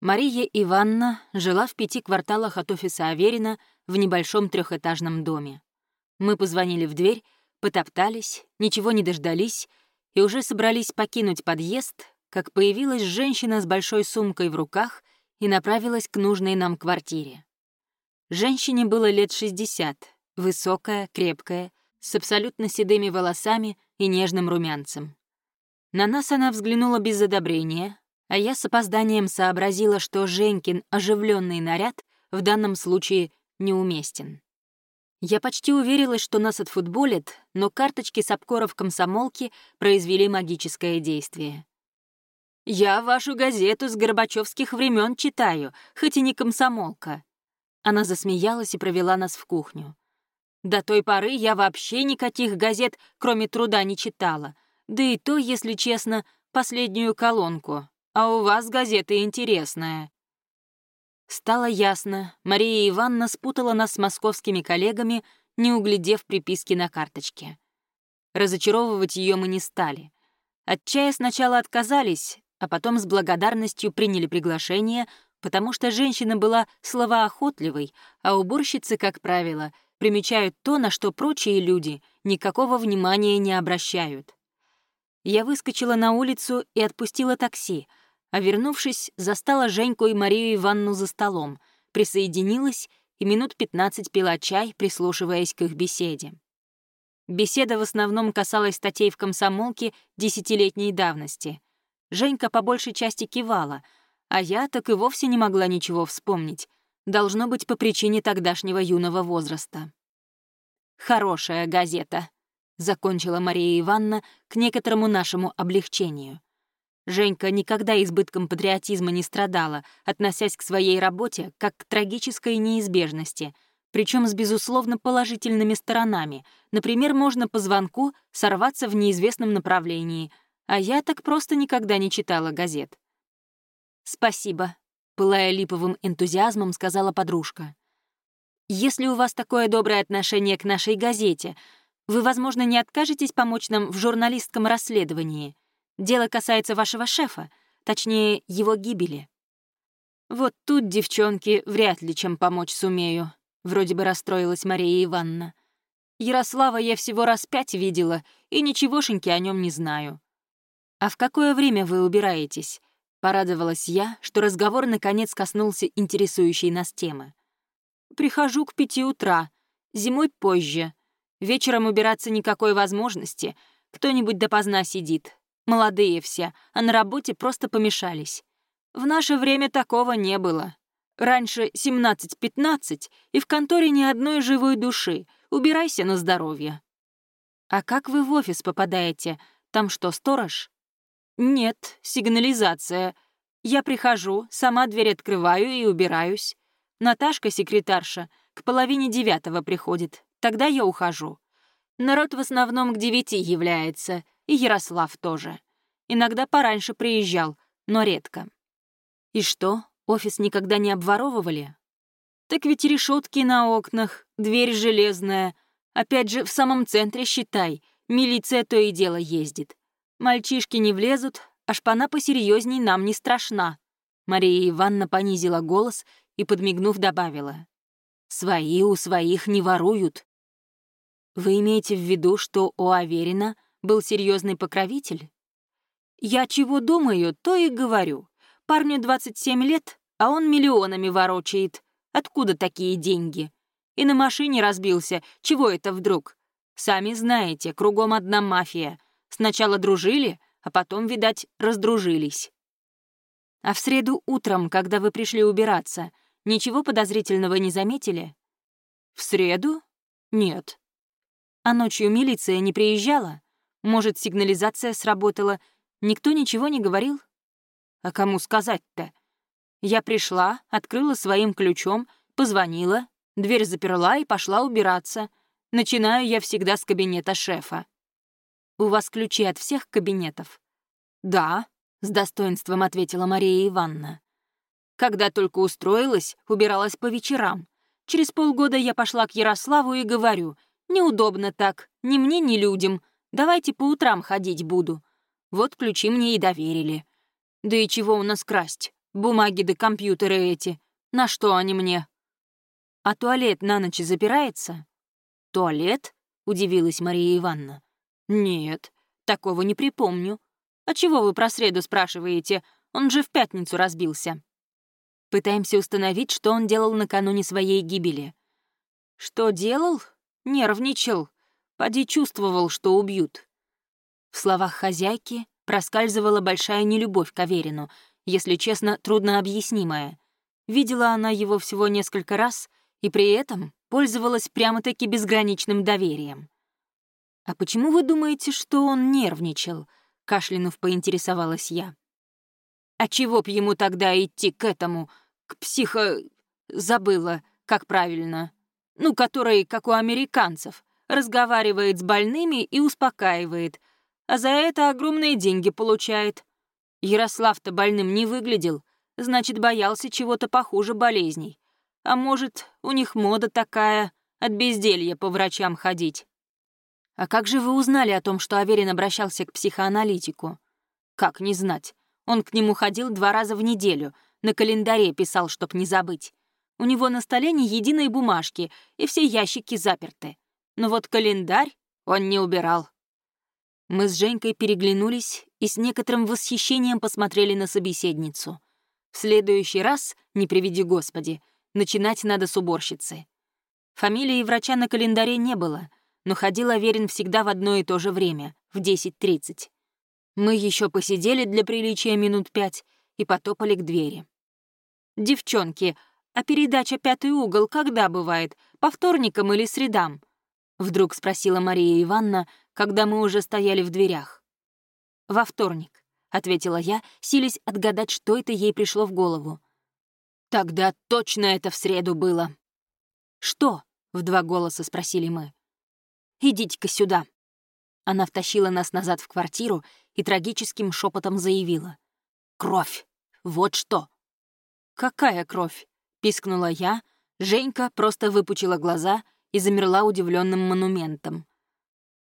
Мария Ивановна жила в пяти кварталах от офиса Аверина в небольшом трехэтажном доме. Мы позвонили в дверь, потоптались, ничего не дождались и уже собрались покинуть подъезд, как появилась женщина с большой сумкой в руках и направилась к нужной нам квартире. Женщине было лет 60, высокая, крепкая, с абсолютно седыми волосами и нежным румянцем. На нас она взглянула без одобрения, а я с опозданием сообразила, что Женькин оживленный наряд в данном случае неуместен. Я почти уверилась, что нас отфутболят, но карточки с обкоров комсомолки произвели магическое действие. «Я вашу газету с горбачевских времен читаю, хоть и не комсомолка». Она засмеялась и провела нас в кухню. До той поры я вообще никаких газет, кроме труда, не читала, да и то, если честно, последнюю колонку а у вас газета интересная». Стало ясно, Мария Ивановна спутала нас с московскими коллегами, не углядев приписки на карточке. Разочаровывать ее мы не стали. От чая сначала отказались, а потом с благодарностью приняли приглашение, потому что женщина была словоохотливой, а уборщицы, как правило, примечают то, на что прочие люди никакого внимания не обращают. Я выскочила на улицу и отпустила такси — а вернувшись, застала Женьку и Марию Ивановну за столом, присоединилась и минут пятнадцать пила чай, прислушиваясь к их беседе. Беседа в основном касалась статей в комсомолке десятилетней давности. Женька по большей части кивала, а я так и вовсе не могла ничего вспомнить. Должно быть по причине тогдашнего юного возраста. «Хорошая газета», — закончила Мария Ивановна к некоторому нашему облегчению. Женька никогда избытком патриотизма не страдала, относясь к своей работе как к трагической неизбежности, причем с безусловно положительными сторонами. Например, можно по звонку сорваться в неизвестном направлении, а я так просто никогда не читала газет. «Спасибо», — пылая липовым энтузиазмом, сказала подружка. «Если у вас такое доброе отношение к нашей газете, вы, возможно, не откажетесь помочь нам в журналистском расследовании. Дело касается вашего шефа, точнее, его гибели. Вот тут, девчонки, вряд ли чем помочь сумею. Вроде бы расстроилась Мария Ивановна. Ярослава я всего раз пять видела, и ничегошеньки о нем не знаю. А в какое время вы убираетесь? Порадовалась я, что разговор наконец коснулся интересующей нас темы. Прихожу к пяти утра, зимой позже. Вечером убираться никакой возможности, кто-нибудь допоздна сидит, Молодые все, а на работе просто помешались. В наше время такого не было. Раньше 17-15, и в конторе ни одной живой души. Убирайся на здоровье. А как вы в офис попадаете? Там что, сторож? Нет, сигнализация. Я прихожу, сама дверь открываю и убираюсь. Наташка, секретарша, к половине девятого приходит. Тогда я ухожу. Народ в основном к девяти является — и Ярослав тоже. Иногда пораньше приезжал, но редко. И что, офис никогда не обворовывали? Так ведь решетки на окнах, дверь железная. Опять же, в самом центре, считай, милиция то и дело ездит. Мальчишки не влезут, а шпана посерьезней нам не страшна. Мария Ивановна понизила голос и, подмигнув, добавила. «Свои у своих не воруют». «Вы имеете в виду, что у Аверина был серьезный покровитель? Я чего думаю, то и говорю. Парню 27 лет, а он миллионами ворочает. Откуда такие деньги? И на машине разбился. Чего это вдруг? Сами знаете, кругом одна мафия. Сначала дружили, а потом, видать, раздружились. А в среду утром, когда вы пришли убираться, ничего подозрительного не заметили? В среду? Нет. А ночью милиция не приезжала? Может, сигнализация сработала. Никто ничего не говорил? А кому сказать-то? Я пришла, открыла своим ключом, позвонила, дверь заперла и пошла убираться. Начинаю я всегда с кабинета шефа. «У вас ключи от всех кабинетов?» «Да», — с достоинством ответила Мария Ивановна. «Когда только устроилась, убиралась по вечерам. Через полгода я пошла к Ярославу и говорю, неудобно так, ни мне, ни людям, Давайте по утрам ходить буду. Вот ключи мне и доверили. Да и чего у нас красть? Бумаги да компьютеры эти. На что они мне? А туалет на ночь запирается? Туалет? Удивилась Мария Ивановна. Нет, такого не припомню. А чего вы про среду спрашиваете? Он же в пятницу разбился. Пытаемся установить, что он делал накануне своей гибели. Что делал? Нервничал. Поди чувствовал, что убьют. В словах хозяйки проскальзывала большая нелюбовь к Аверину, если честно, трудно объяснимая. Видела она его всего несколько раз и при этом пользовалась прямо-таки безграничным доверием. «А почему вы думаете, что он нервничал?» — кашлянув поинтересовалась я. «А чего б ему тогда идти к этому, к психо... забыла, как правильно. Ну, который, как у американцев, разговаривает с больными и успокаивает, а за это огромные деньги получает. Ярослав-то больным не выглядел, значит, боялся чего-то похуже болезней. А может, у них мода такая, от безделья по врачам ходить. А как же вы узнали о том, что Аверин обращался к психоаналитику? Как не знать? Он к нему ходил два раза в неделю, на календаре писал, чтоб не забыть. У него на столе ни единой бумажки, и все ящики заперты. Но вот календарь он не убирал. Мы с Женькой переглянулись и с некоторым восхищением посмотрели на собеседницу. В следующий раз, не приведи Господи, начинать надо с уборщицы. Фамилии врача на календаре не было, но ходил Аверин всегда в одно и то же время, в 10.30. Мы еще посидели для приличия минут пять и потопали к двери. «Девчонки, а передача «Пятый угол» когда бывает? По вторникам или средам?» Вдруг спросила Мария Ивановна, когда мы уже стояли в дверях. «Во вторник», — ответила я, силясь отгадать, что это ей пришло в голову. «Тогда точно это в среду было». «Что?» — в два голоса спросили мы. «Идите-ка сюда». Она втащила нас назад в квартиру и трагическим шепотом заявила. «Кровь! Вот что!» «Какая кровь?» — пискнула я. Женька просто выпучила глаза и замерла удивленным монументом.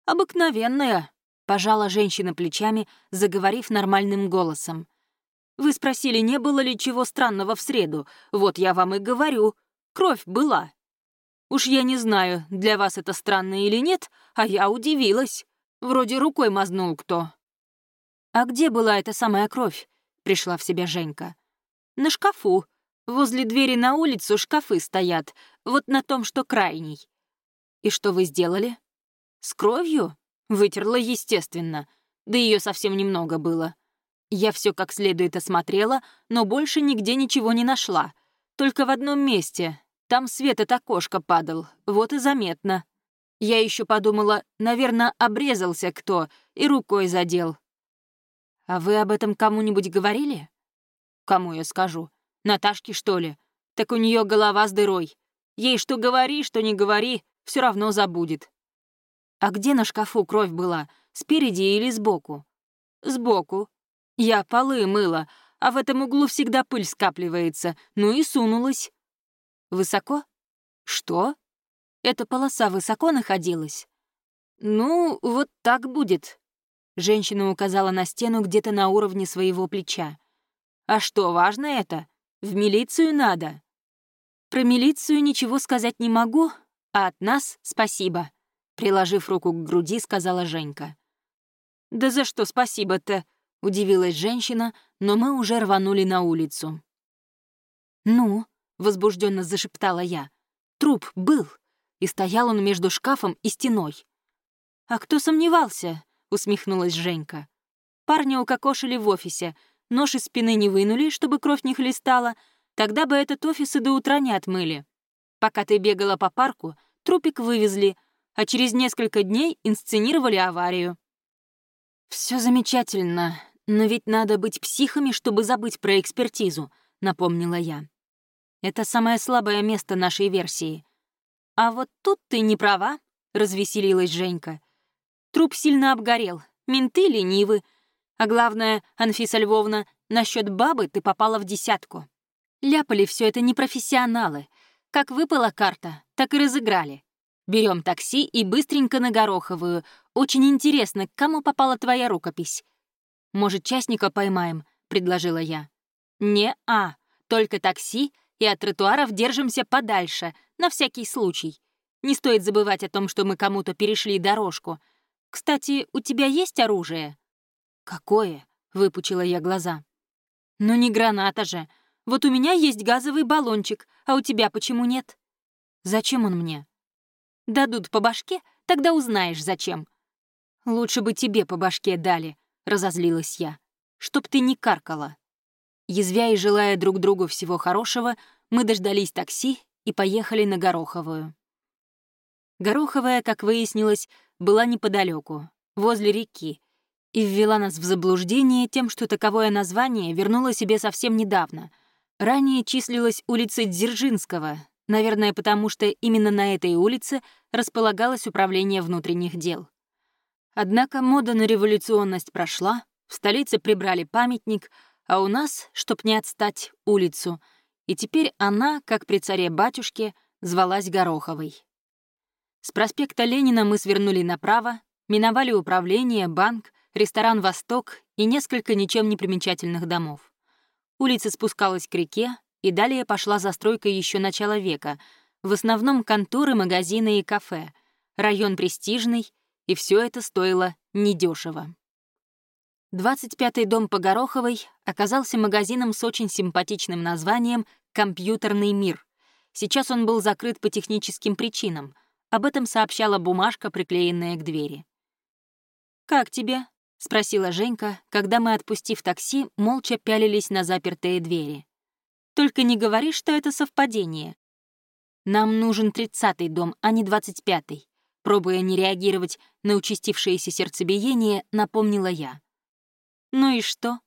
«Обыкновенная», — пожала женщина плечами, заговорив нормальным голосом. «Вы спросили, не было ли чего странного в среду? Вот я вам и говорю. Кровь была. Уж я не знаю, для вас это странно или нет, а я удивилась. Вроде рукой мазнул кто». «А где была эта самая кровь?» — пришла в себя Женька. «На шкафу. Возле двери на улицу шкафы стоят, вот на том, что крайний». «И что вы сделали?» С кровью? Вытерла, естественно. Да ее совсем немного было. Я все как следует осмотрела, но больше нигде ничего не нашла. Только в одном месте. Там свет от окошка падал, вот и заметно. Я еще подумала, наверное, обрезался кто и рукой задел. А вы об этом кому-нибудь говорили? Кому я скажу? Наташке, что ли? Так у нее голова с дырой. Ей что говори, что не говори, все равно забудет. А где на шкафу кровь была? Спереди или сбоку? Сбоку. Я полы мыла, а в этом углу всегда пыль скапливается. Ну и сунулась. Высоко? Что? Эта полоса высоко находилась? Ну, вот так будет. Женщина указала на стену где-то на уровне своего плеча. А что, важно это? В милицию надо. Про милицию ничего сказать не могу, а от нас спасибо. Приложив руку к груди, сказала Женька. «Да за что спасибо-то?» — удивилась женщина, но мы уже рванули на улицу. «Ну?» — возбужденно зашептала я. «Труп был, и стоял он между шкафом и стеной». «А кто сомневался?» — усмехнулась Женька. «Парня укокошили в офисе, нож из спины не вынули, чтобы кровь не хлестала, тогда бы этот офис и до утра не отмыли. Пока ты бегала по парку, трупик вывезли, а через несколько дней инсценировали аварию. Все замечательно, но ведь надо быть психами, чтобы забыть про экспертизу», — напомнила я. «Это самое слабое место нашей версии». «А вот тут ты не права», — развеселилась Женька. «Труп сильно обгорел, менты ленивы. А главное, Анфиса Львовна, насчет бабы ты попала в десятку. Ляпали все это непрофессионалы. Как выпала карта, так и разыграли. Берем такси и быстренько на Гороховую. Очень интересно, к кому попала твоя рукопись. Может, частника поймаем?» — предложила я. Не-а, только такси, и от тротуаров держимся подальше, на всякий случай. Не стоит забывать о том, что мы кому-то перешли дорожку. Кстати, у тебя есть оружие?» «Какое?» — выпучила я глаза. «Ну не граната же. Вот у меня есть газовый баллончик, а у тебя почему нет?» «Зачем он мне?» «Дадут по башке, тогда узнаешь, зачем». «Лучше бы тебе по башке дали», — разозлилась я. «Чтоб ты не каркала». Язвя и желая друг другу всего хорошего, мы дождались такси и поехали на Гороховую. Гороховая, как выяснилось, была неподалеку, возле реки, и ввела нас в заблуждение тем, что таковое название вернуло себе совсем недавно. Ранее числилась улица Дзержинского, наверное, потому что именно на этой улице располагалось управление внутренних дел. Однако мода на революционность прошла, в столице прибрали памятник, а у нас, чтоб не отстать, улицу, и теперь она, как при царе-батюшке, звалась Гороховой. С проспекта Ленина мы свернули направо, миновали управление, банк, ресторан «Восток» и несколько ничем не примечательных домов. Улица спускалась к реке, и далее пошла застройка еще начала века, в основном конторы, магазины и кафе, район престижный, и все это стоило недешево. 25-й дом по Гороховой оказался магазином с очень симпатичным названием «Компьютерный мир». Сейчас он был закрыт по техническим причинам — об этом сообщала бумажка, приклеенная к двери. «Как тебе?» — спросила Женька, когда мы, отпустив такси, молча пялились на запертые двери. «Только не говори, что это совпадение. Нам нужен тридцатый дом, а не двадцать пятый», пробуя не реагировать на участившееся сердцебиение, напомнила я. «Ну и что?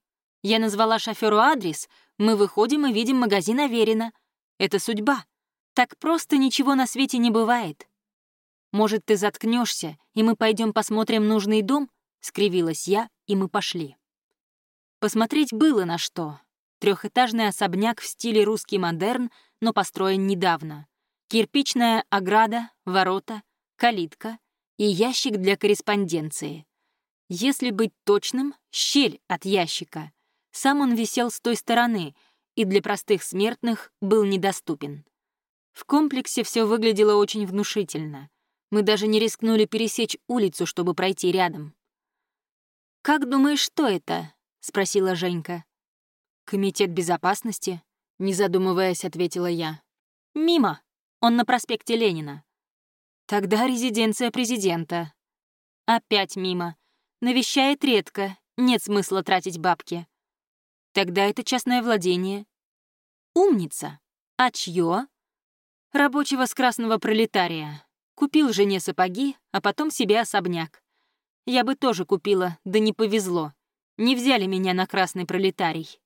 Я назвала шоферу адрес, мы выходим и видим магазин Аверина. Это судьба. Так просто ничего на свете не бывает». «Может, ты заткнешься, и мы пойдем посмотрим нужный дом?» — скривилась я, и мы пошли. Посмотреть было на что. Трехэтажный особняк в стиле русский модерн, но построен недавно. Кирпичная ограда, ворота, калитка и ящик для корреспонденции. Если быть точным, щель от ящика. Сам он висел с той стороны и для простых смертных был недоступен. В комплексе все выглядело очень внушительно. Мы даже не рискнули пересечь улицу, чтобы пройти рядом. «Как думаешь, что это?» — спросила Женька. «Комитет безопасности?» — не задумываясь, ответила я. «Мимо. Он на проспекте Ленина». «Тогда резиденция президента». «Опять мимо. Навещает редко. Нет смысла тратить бабки». «Тогда это частное владение». «Умница. А чье?» «Рабочего с красного пролетария. Купил жене сапоги, а потом себе особняк. Я бы тоже купила, да не повезло. Не взяли меня на красный пролетарий.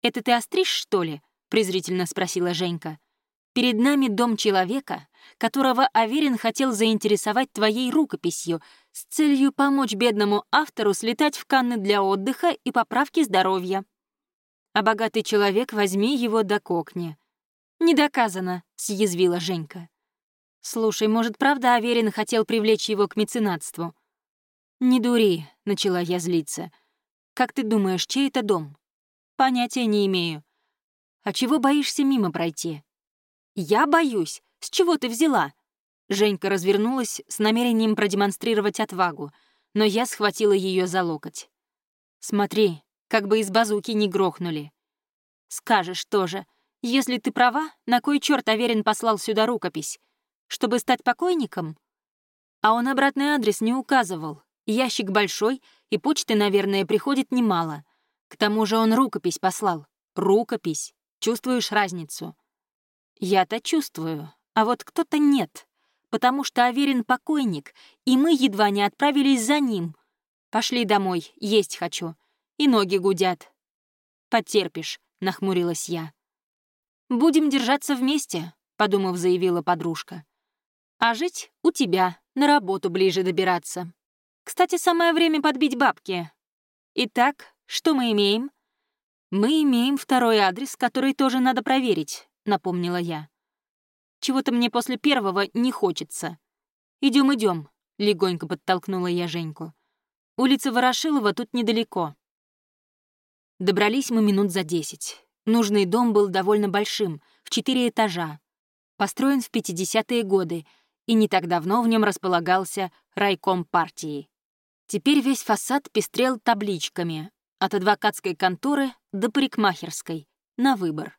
«Это ты остришь, что ли?» — презрительно спросила Женька. «Перед нами дом человека, которого Аверин хотел заинтересовать твоей рукописью с целью помочь бедному автору слетать в Канны для отдыха и поправки здоровья. А богатый человек возьми его до кокни». «Не доказано», — съязвила Женька. «Слушай, может, правда Аверин хотел привлечь его к меценатству?» «Не дури», — начала я злиться. «Как ты думаешь, чей это дом?» «Понятия не имею». «А чего боишься мимо пройти?» «Я боюсь. С чего ты взяла?» Женька развернулась с намерением продемонстрировать отвагу, но я схватила ее за локоть. «Смотри, как бы из базуки не грохнули». «Скажешь тоже. Если ты права, на кой черт Аверин послал сюда рукопись? Чтобы стать покойником? А он обратный адрес не указывал. Ящик большой, и почты, наверное, приходит немало. К тому же он рукопись послал. Рукопись. Чувствуешь разницу? Я-то чувствую, а вот кто-то нет. Потому что Аверин покойник, и мы едва не отправились за ним. Пошли домой, есть хочу. И ноги гудят. Потерпишь, нахмурилась я. «Будем держаться вместе», — подумав, заявила подружка. А жить у тебя, на работу ближе добираться. Кстати, самое время подбить бабки. Итак, что мы имеем? Мы имеем второй адрес, который тоже надо проверить, напомнила я. Чего-то мне после первого не хочется. Идем, идем, легонько подтолкнула я Женьку. Улица Ворошилова тут недалеко. Добрались мы минут за десять. Нужный дом был довольно большим, в четыре этажа. Построен в 50-е годы, и не так давно в нем располагался райком партии. Теперь весь фасад пестрел табличками от адвокатской конторы до парикмахерской, на выбор.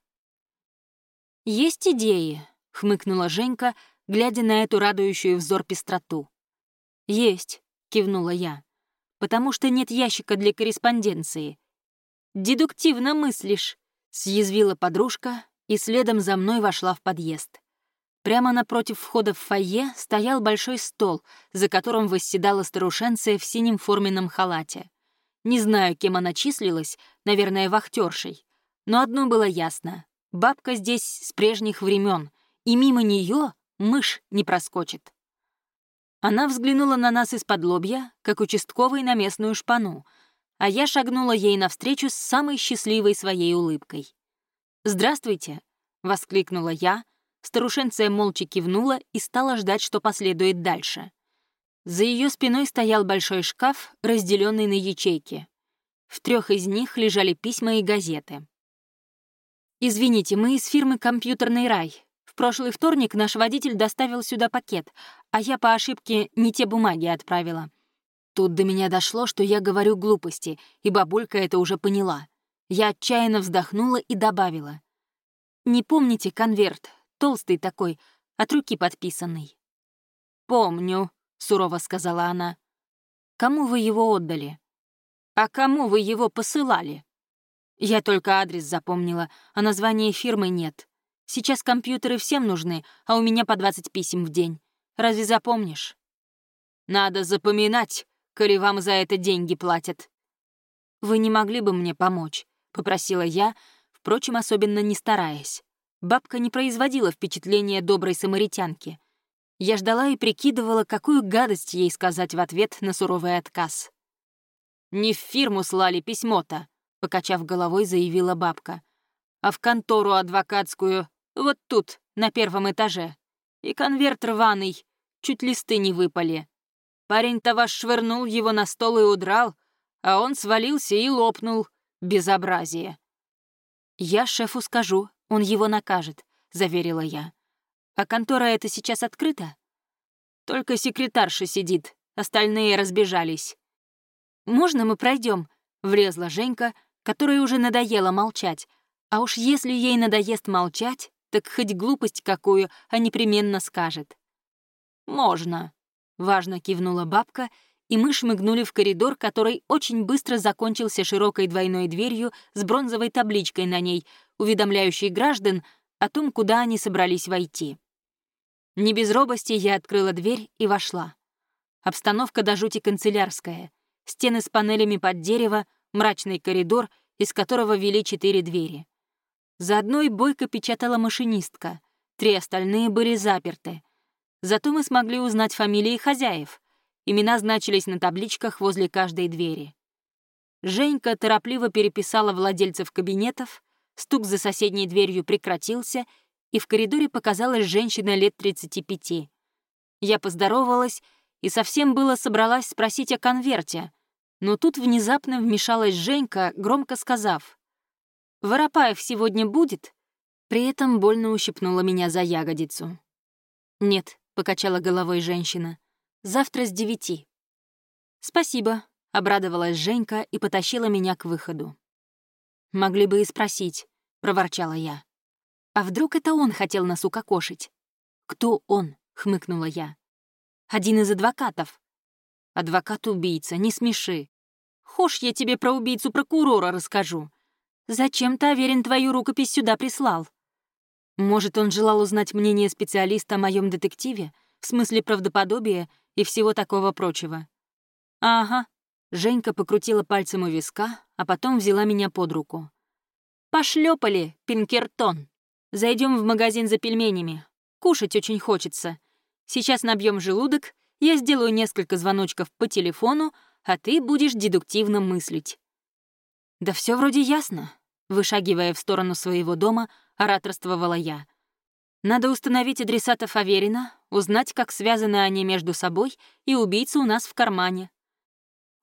«Есть идеи», — хмыкнула Женька, глядя на эту радующую взор пестроту. «Есть», — кивнула я, — «потому что нет ящика для корреспонденции». «Дедуктивно мыслишь», — съязвила подружка и следом за мной вошла в подъезд. Прямо напротив входа в фойе стоял большой стол, за которым восседала старушенция в синем форменном халате. Не знаю, кем она числилась, наверное, вахтершей. Но одно было ясно — бабка здесь с прежних времен, и мимо нее мышь не проскочит. Она взглянула на нас из-под лобья, как участковый на местную шпану, а я шагнула ей навстречу с самой счастливой своей улыбкой. «Здравствуйте!» — воскликнула я — Старушенция молча кивнула и стала ждать, что последует дальше. За ее спиной стоял большой шкаф, разделенный на ячейки. В трех из них лежали письма и газеты. «Извините, мы из фирмы «Компьютерный рай». В прошлый вторник наш водитель доставил сюда пакет, а я по ошибке не те бумаги отправила. Тут до меня дошло, что я говорю глупости, и бабулька это уже поняла. Я отчаянно вздохнула и добавила. «Не помните конверт? Толстый такой, от руки подписанный. «Помню», — сурово сказала она. «Кому вы его отдали?» «А кому вы его посылали?» Я только адрес запомнила, а названия фирмы нет. Сейчас компьютеры всем нужны, а у меня по 20 писем в день. Разве запомнишь? Надо запоминать, коли вам за это деньги платят. Вы не могли бы мне помочь? Попросила я, впрочем, особенно не стараясь. Бабка не производила впечатления доброй самаритянки. Я ждала и прикидывала, какую гадость ей сказать в ответ на суровый отказ. «Не в фирму слали письмо-то», — покачав головой, заявила бабка, «а в контору адвокатскую, вот тут, на первом этаже. И конверт рваный, чуть листы не выпали. Парень-то ваш швырнул его на стол и удрал, а он свалился и лопнул. Безобразие». «Я шефу скажу, он его накажет», — заверила я. «А контора эта сейчас открыта?» «Только секретарша сидит, остальные разбежались». «Можно мы пройдем? влезла Женька, которой уже надоело молчать. А уж если ей надоест молчать, так хоть глупость какую, а непременно скажет. «Можно», — важно кивнула бабка, и мы шмыгнули в коридор, который очень быстро закончился широкой двойной дверью с бронзовой табличкой на ней, уведомляющей граждан о том, куда они собрались войти. Не без робости я открыла дверь и вошла. Обстановка до жути канцелярская. Стены с панелями под дерево, мрачный коридор, из которого вели четыре двери. За одной бойко печатала машинистка, три остальные были заперты. Зато мы смогли узнать фамилии хозяев. Имена значились на табличках возле каждой двери. Женька торопливо переписала владельцев кабинетов, Стук за соседней дверью прекратился, и в коридоре показалась женщина лет 35. Я поздоровалась и совсем было собралась спросить о конверте, но тут внезапно вмешалась Женька, громко сказав «Воропаев сегодня будет?» При этом больно ущипнула меня за ягодицу. «Нет», — покачала головой женщина, — «завтра с девяти». «Спасибо», — обрадовалась Женька и потащила меня к выходу. «Могли бы и спросить», — проворчала я. «А вдруг это он хотел нас укокошить?» «Кто он?» — хмыкнула я. «Один из адвокатов». «Адвокат-убийца, не смеши. Хошь, я тебе про убийцу прокурора расскажу. Зачем ты, Аверин, твою рукопись сюда прислал?» Может, он желал узнать мнение специалиста о моем детективе, в смысле правдоподобия и всего такого прочего. «Ага», Женька покрутила пальцем у виска, а потом взяла меня под руку. «Пошлёпали, Пинкертон. Зайдем в магазин за пельменями. Кушать очень хочется. Сейчас набьем желудок, я сделаю несколько звоночков по телефону, а ты будешь дедуктивно мыслить». «Да все вроде ясно», — вышагивая в сторону своего дома, ораторствовала я. «Надо установить адресатов Аверина, узнать, как связаны они между собой, и убийца у нас в кармане.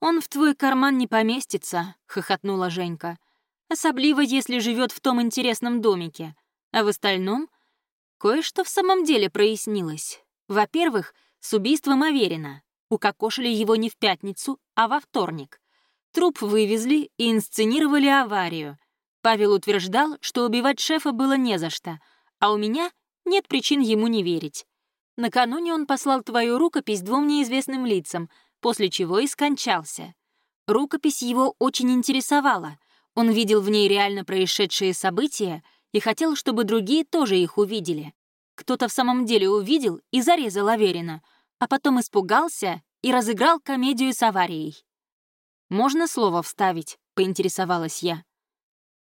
«Он в твой карман не поместится», — хохотнула Женька. особливо если живет в том интересном домике. А в остальном кое-что в самом деле прояснилось. Во-первых, с убийством Аверина. Укокошили его не в пятницу, а во вторник. Труп вывезли и инсценировали аварию. Павел утверждал, что убивать шефа было не за что, а у меня нет причин ему не верить. Накануне он послал твою рукопись двум неизвестным лицам, после чего и скончался. Рукопись его очень интересовала. Он видел в ней реально происшедшие события и хотел, чтобы другие тоже их увидели. Кто-то в самом деле увидел и зарезал Аверина, а потом испугался и разыграл комедию с аварией. «Можно слово вставить?» — поинтересовалась я.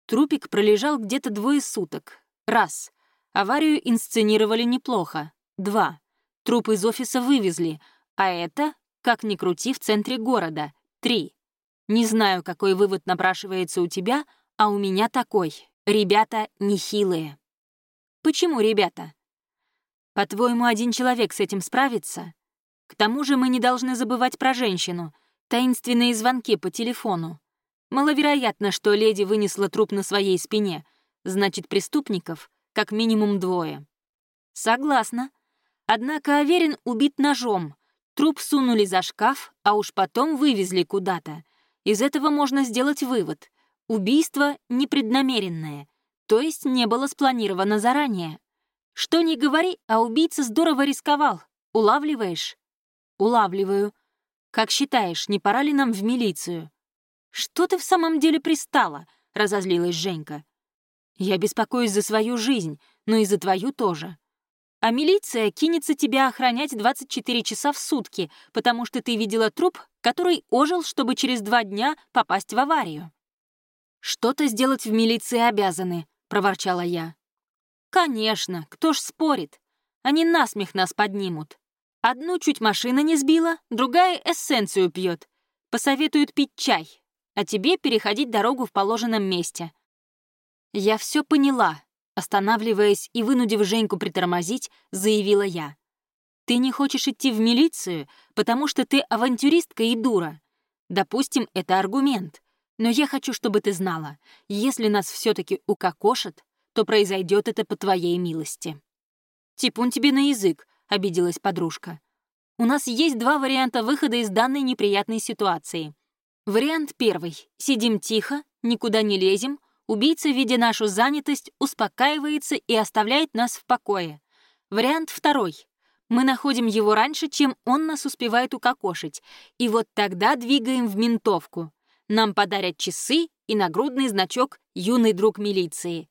Трупик пролежал где-то двое суток. Раз. Аварию инсценировали неплохо. Два. Труп из офиса вывезли, а это, как ни крути, в центре города. Три. Не знаю, какой вывод напрашивается у тебя, а у меня такой. Ребята нехилые. Почему ребята? По-твоему, один человек с этим справится? К тому же мы не должны забывать про женщину. Таинственные звонки по телефону. Маловероятно, что леди вынесла труп на своей спине. Значит, преступников как минимум двое. Согласна. Однако Аверин убит ножом. Труп сунули за шкаф, а уж потом вывезли куда-то. Из этого можно сделать вывод. Убийство непреднамеренное, то есть не было спланировано заранее. Что ни говори, а убийца здорово рисковал. Улавливаешь? Улавливаю. Как считаешь, не пора ли нам в милицию? Что ты в самом деле пристала? Разозлилась Женька. Я беспокоюсь за свою жизнь, но и за твою тоже. А милиция кинется тебя охранять 24 часа в сутки, потому что ты видела труп, который ожил, чтобы через два дня попасть в аварию. «Что-то сделать в милиции обязаны», — проворчала я. «Конечно, кто ж спорит? Они насмех нас поднимут. Одну чуть машина не сбила, другая эссенцию пьет. Посоветуют пить чай, а тебе переходить дорогу в положенном месте». Я все поняла, останавливаясь и вынудив Женьку притормозить, заявила я. «Ты не хочешь идти в милицию, потому что ты авантюристка и дура. Допустим, это аргумент. Но я хочу, чтобы ты знала, если нас все таки укокошат, то произойдет это по твоей милости». «Типун тебе на язык», — обиделась подружка. «У нас есть два варианта выхода из данной неприятной ситуации. Вариант первый — сидим тихо, никуда не лезем, убийца, видя нашу занятость, успокаивается и оставляет нас в покое. Вариант второй — мы находим его раньше, чем он нас успевает укокошить, и вот тогда двигаем в ментовку. Нам подарят часы и нагрудный значок «Юный друг милиции».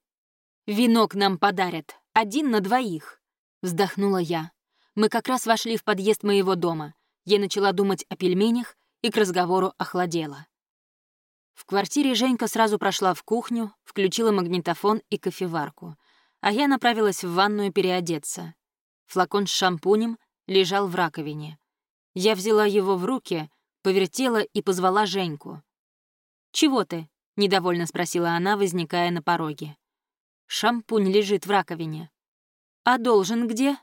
«Венок нам подарят, один на двоих», — вздохнула я. Мы как раз вошли в подъезд моего дома. Я начала думать о пельменях и к разговору охладела. В квартире Женька сразу прошла в кухню, включила магнитофон и кофеварку, а я направилась в ванную переодеться. Флакон с шампунем лежал в раковине. Я взяла его в руки, повертела и позвала Женьку. «Чего ты?» — недовольно спросила она, возникая на пороге. Шампунь лежит в раковине. А должен где?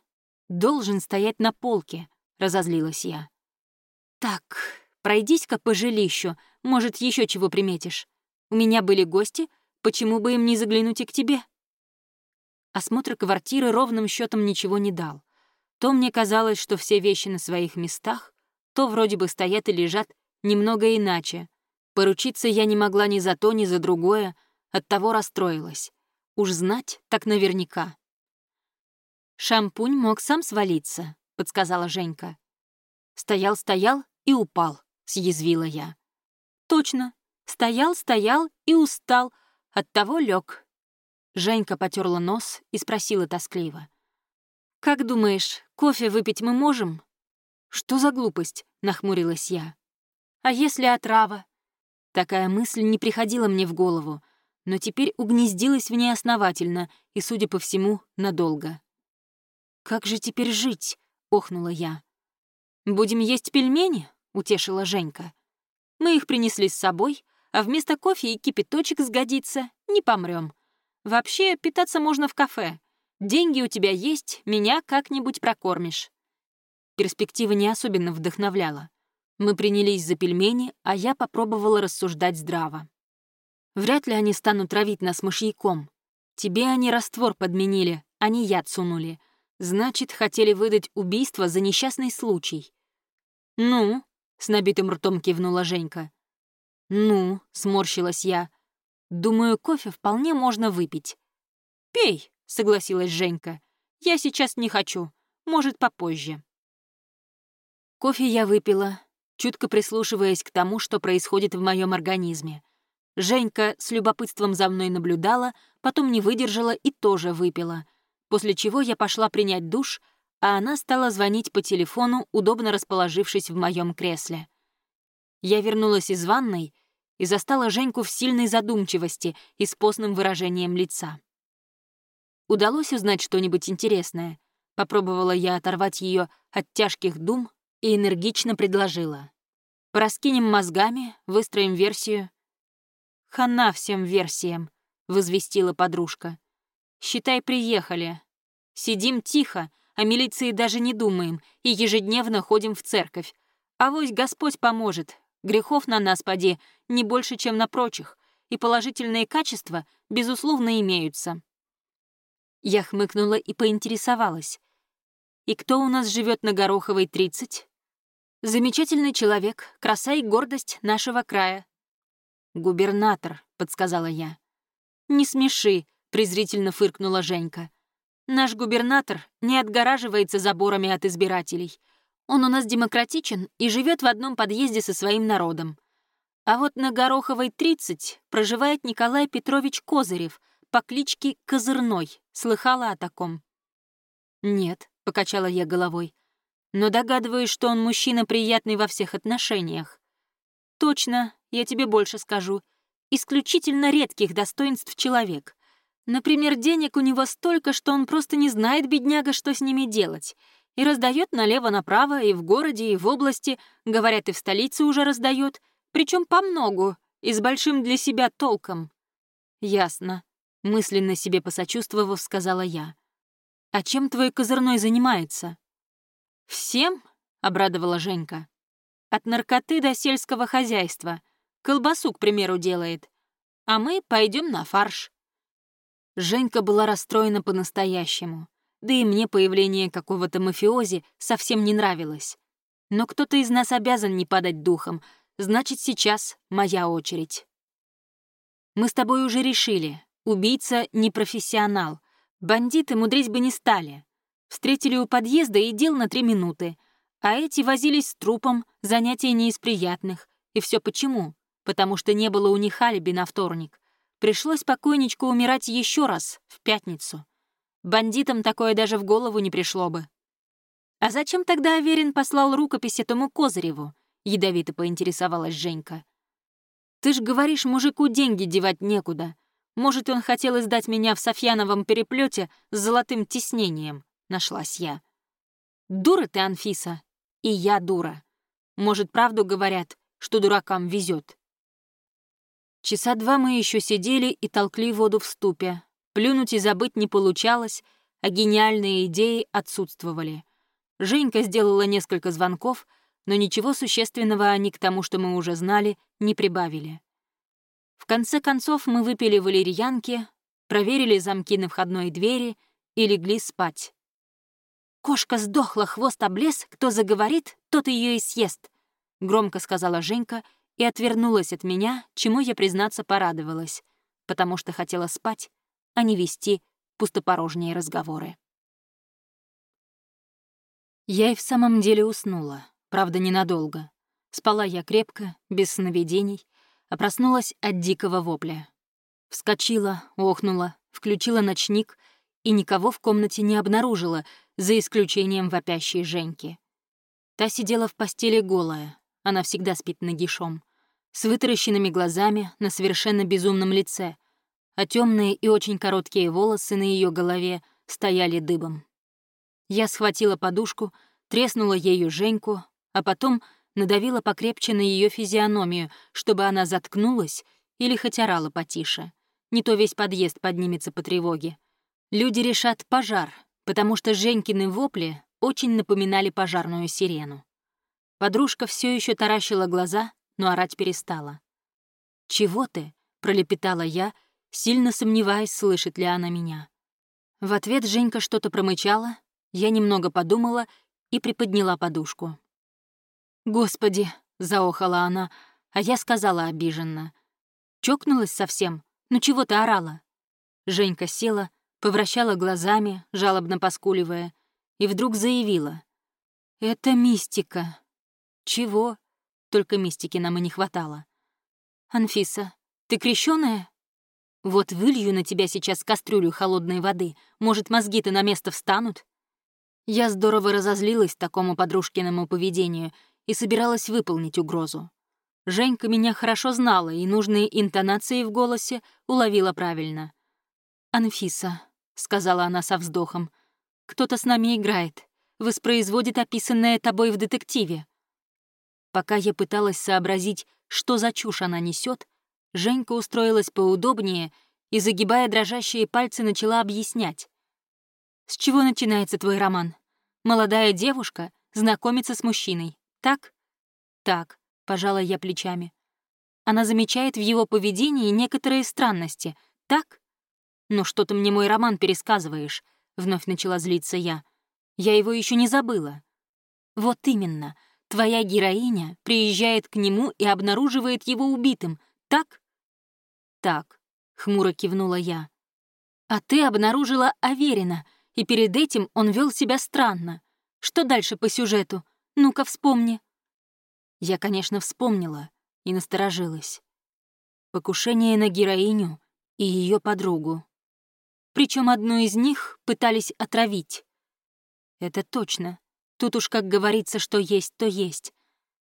Должен стоять на полке, разозлилась я. Так, пройдись-ка по жилищу, может, еще чего приметишь. У меня были гости, почему бы им не заглянуть и к тебе? Осмотр квартиры ровным счетом ничего не дал. То мне казалось, что все вещи на своих местах, то вроде бы стоят и лежат немного иначе. Поручиться я не могла ни за то, ни за другое, оттого расстроилась. Уж знать так наверняка. «Шампунь мог сам свалиться», — подсказала Женька. «Стоял-стоял и упал», — съязвила я. «Точно. Стоял-стоял и устал. Оттого лег. Женька потерла нос и спросила тоскливо. «Как думаешь, кофе выпить мы можем?» «Что за глупость?» — нахмурилась я. «А если отрава?» Такая мысль не приходила мне в голову, но теперь угнездилась в ней основательно и, судя по всему, надолго. «Как же теперь жить?» — охнула я. «Будем есть пельмени?» — утешила Женька. «Мы их принесли с собой, а вместо кофе и кипяточек сгодится, не помрем. Вообще, питаться можно в кафе. Деньги у тебя есть, меня как-нибудь прокормишь». Перспектива не особенно вдохновляла. Мы принялись за пельмени, а я попробовала рассуждать здраво. Вряд ли они станут травить нас мышьяком. Тебе они раствор подменили, а не яд сунули. Значит, хотели выдать убийство за несчастный случай. «Ну?» — с набитым ртом кивнула Женька. «Ну?» — сморщилась я. «Думаю, кофе вполне можно выпить». «Пей», — согласилась Женька. «Я сейчас не хочу. Может, попозже». Кофе я выпила, чутко прислушиваясь к тому, что происходит в моем организме. Женька с любопытством за мной наблюдала, потом не выдержала и тоже выпила, после чего я пошла принять душ, а она стала звонить по телефону, удобно расположившись в моем кресле. Я вернулась из ванной и застала Женьку в сильной задумчивости и с постным выражением лица. Удалось узнать что-нибудь интересное. Попробовала я оторвать ее от тяжких дум и энергично предложила. «Пораскинем мозгами, выстроим версию». «Хана всем версиям», — возвестила подружка. «Считай, приехали. Сидим тихо, о милиции даже не думаем и ежедневно ходим в церковь. А вось Господь поможет, Грехов на нас, поди, не больше, чем на прочих, и положительные качества, безусловно, имеются. Я хмыкнула и поинтересовалась. «И кто у нас живет на Гороховой, 30?» «Замечательный человек, краса и гордость нашего края». «Губернатор», — подсказала я. «Не смеши», — презрительно фыркнула Женька. «Наш губернатор не отгораживается заборами от избирателей. Он у нас демократичен и живет в одном подъезде со своим народом. А вот на Гороховой 30 проживает Николай Петрович Козырев по кличке Козырной. Слыхала о таком? Нет, покачала я головой. Но догадываюсь, что он мужчина приятный во всех отношениях. Точно, я тебе больше скажу. Исключительно редких достоинств человек. Например, денег у него столько, что он просто не знает, бедняга, что с ними делать — и раздает налево-направо, и в городе, и в области, говорят, и в столице уже раздает, причем по многу и с большим для себя толком. Ясно, мысленно себе посочувствовав, сказала я. А чем твой козырной занимается? Всем, обрадовала Женька. От наркоты до сельского хозяйства. Колбасу, к примеру, делает. А мы пойдем на фарш. Женька была расстроена по-настоящему да и мне появление какого-то мафиози совсем не нравилось. Но кто-то из нас обязан не падать духом, значит, сейчас моя очередь. Мы с тобой уже решили, убийца не профессионал, бандиты мудрить бы не стали. Встретили у подъезда и дел на три минуты, а эти возились с трупом, занятия не из приятных. И все почему? Потому что не было у них алиби на вторник. Пришлось покойничку умирать еще раз, в пятницу. Бандитам такое даже в голову не пришло бы. «А зачем тогда Аверин послал рукопись этому Козыреву?» — ядовито поинтересовалась Женька. «Ты ж говоришь, мужику деньги девать некуда. Может, он хотел издать меня в Софьяновом переплете с золотым тиснением?» — нашлась я. «Дура ты, Анфиса. И я дура. Может, правду говорят, что дуракам везет. Часа два мы еще сидели и толкли воду в ступе, Плюнуть и забыть не получалось, а гениальные идеи отсутствовали. Женька сделала несколько звонков, но ничего существенного они к тому, что мы уже знали, не прибавили. В конце концов мы выпили валерьянки, проверили замки на входной двери и легли спать. «Кошка сдохла, хвост облез, кто заговорит, тот ее и съест», — громко сказала Женька и отвернулась от меня, чему я, признаться, порадовалась, потому что хотела спать, а не вести пустопорожние разговоры. Я и в самом деле уснула, правда, ненадолго. Спала я крепко, без сновидений, а проснулась от дикого вопля. Вскочила, охнула, включила ночник и никого в комнате не обнаружила, за исключением вопящей Женьки. Та сидела в постели голая, она всегда спит нагишом, с вытаращенными глазами на совершенно безумном лице — а темные и очень короткие волосы на ее голове стояли дыбом. Я схватила подушку, треснула ею Женьку, а потом надавила покрепче на ее физиономию, чтобы она заткнулась или хоть орала потише. Не то весь подъезд поднимется по тревоге. Люди решат пожар, потому что Женькины вопли очень напоминали пожарную сирену. Подружка все еще таращила глаза, но орать перестала. «Чего ты?» — пролепетала я, сильно сомневаясь, слышит ли она меня. В ответ Женька что-то промычала, я немного подумала и приподняла подушку. «Господи!» — заохала она, а я сказала обиженно. «Чокнулась совсем? Ну чего ты орала?» Женька села, повращала глазами, жалобно поскуливая, и вдруг заявила. «Это мистика». «Чего?» Только мистики нам и не хватало. «Анфиса, ты крещёная?» «Вот вылью на тебя сейчас кастрюлю холодной воды. Может, мозги-то на место встанут?» Я здорово разозлилась такому подружкиному поведению и собиралась выполнить угрозу. Женька меня хорошо знала и нужные интонации в голосе уловила правильно. «Анфиса», — сказала она со вздохом, — «кто-то с нами играет, воспроизводит описанное тобой в детективе». Пока я пыталась сообразить, что за чушь она несет, Женька устроилась поудобнее и, загибая дрожащие пальцы, начала объяснять. «С чего начинается твой роман? Молодая девушка знакомится с мужчиной, так?» «Так», — пожала я плечами. Она замечает в его поведении некоторые странности, так? «Ну что ты мне мой роман пересказываешь?» — вновь начала злиться я. «Я его еще не забыла». «Вот именно», Твоя героиня приезжает к нему и обнаруживает его убитым, так? Так, хмуро кивнула я. А ты обнаружила Аверина, и перед этим он вел себя странно. Что дальше по сюжету? Ну-ка вспомни. Я, конечно, вспомнила и насторожилась. Покушение на героиню и ее подругу. Причем одну из них пытались отравить. Это точно. Тут уж, как говорится, что есть, то есть.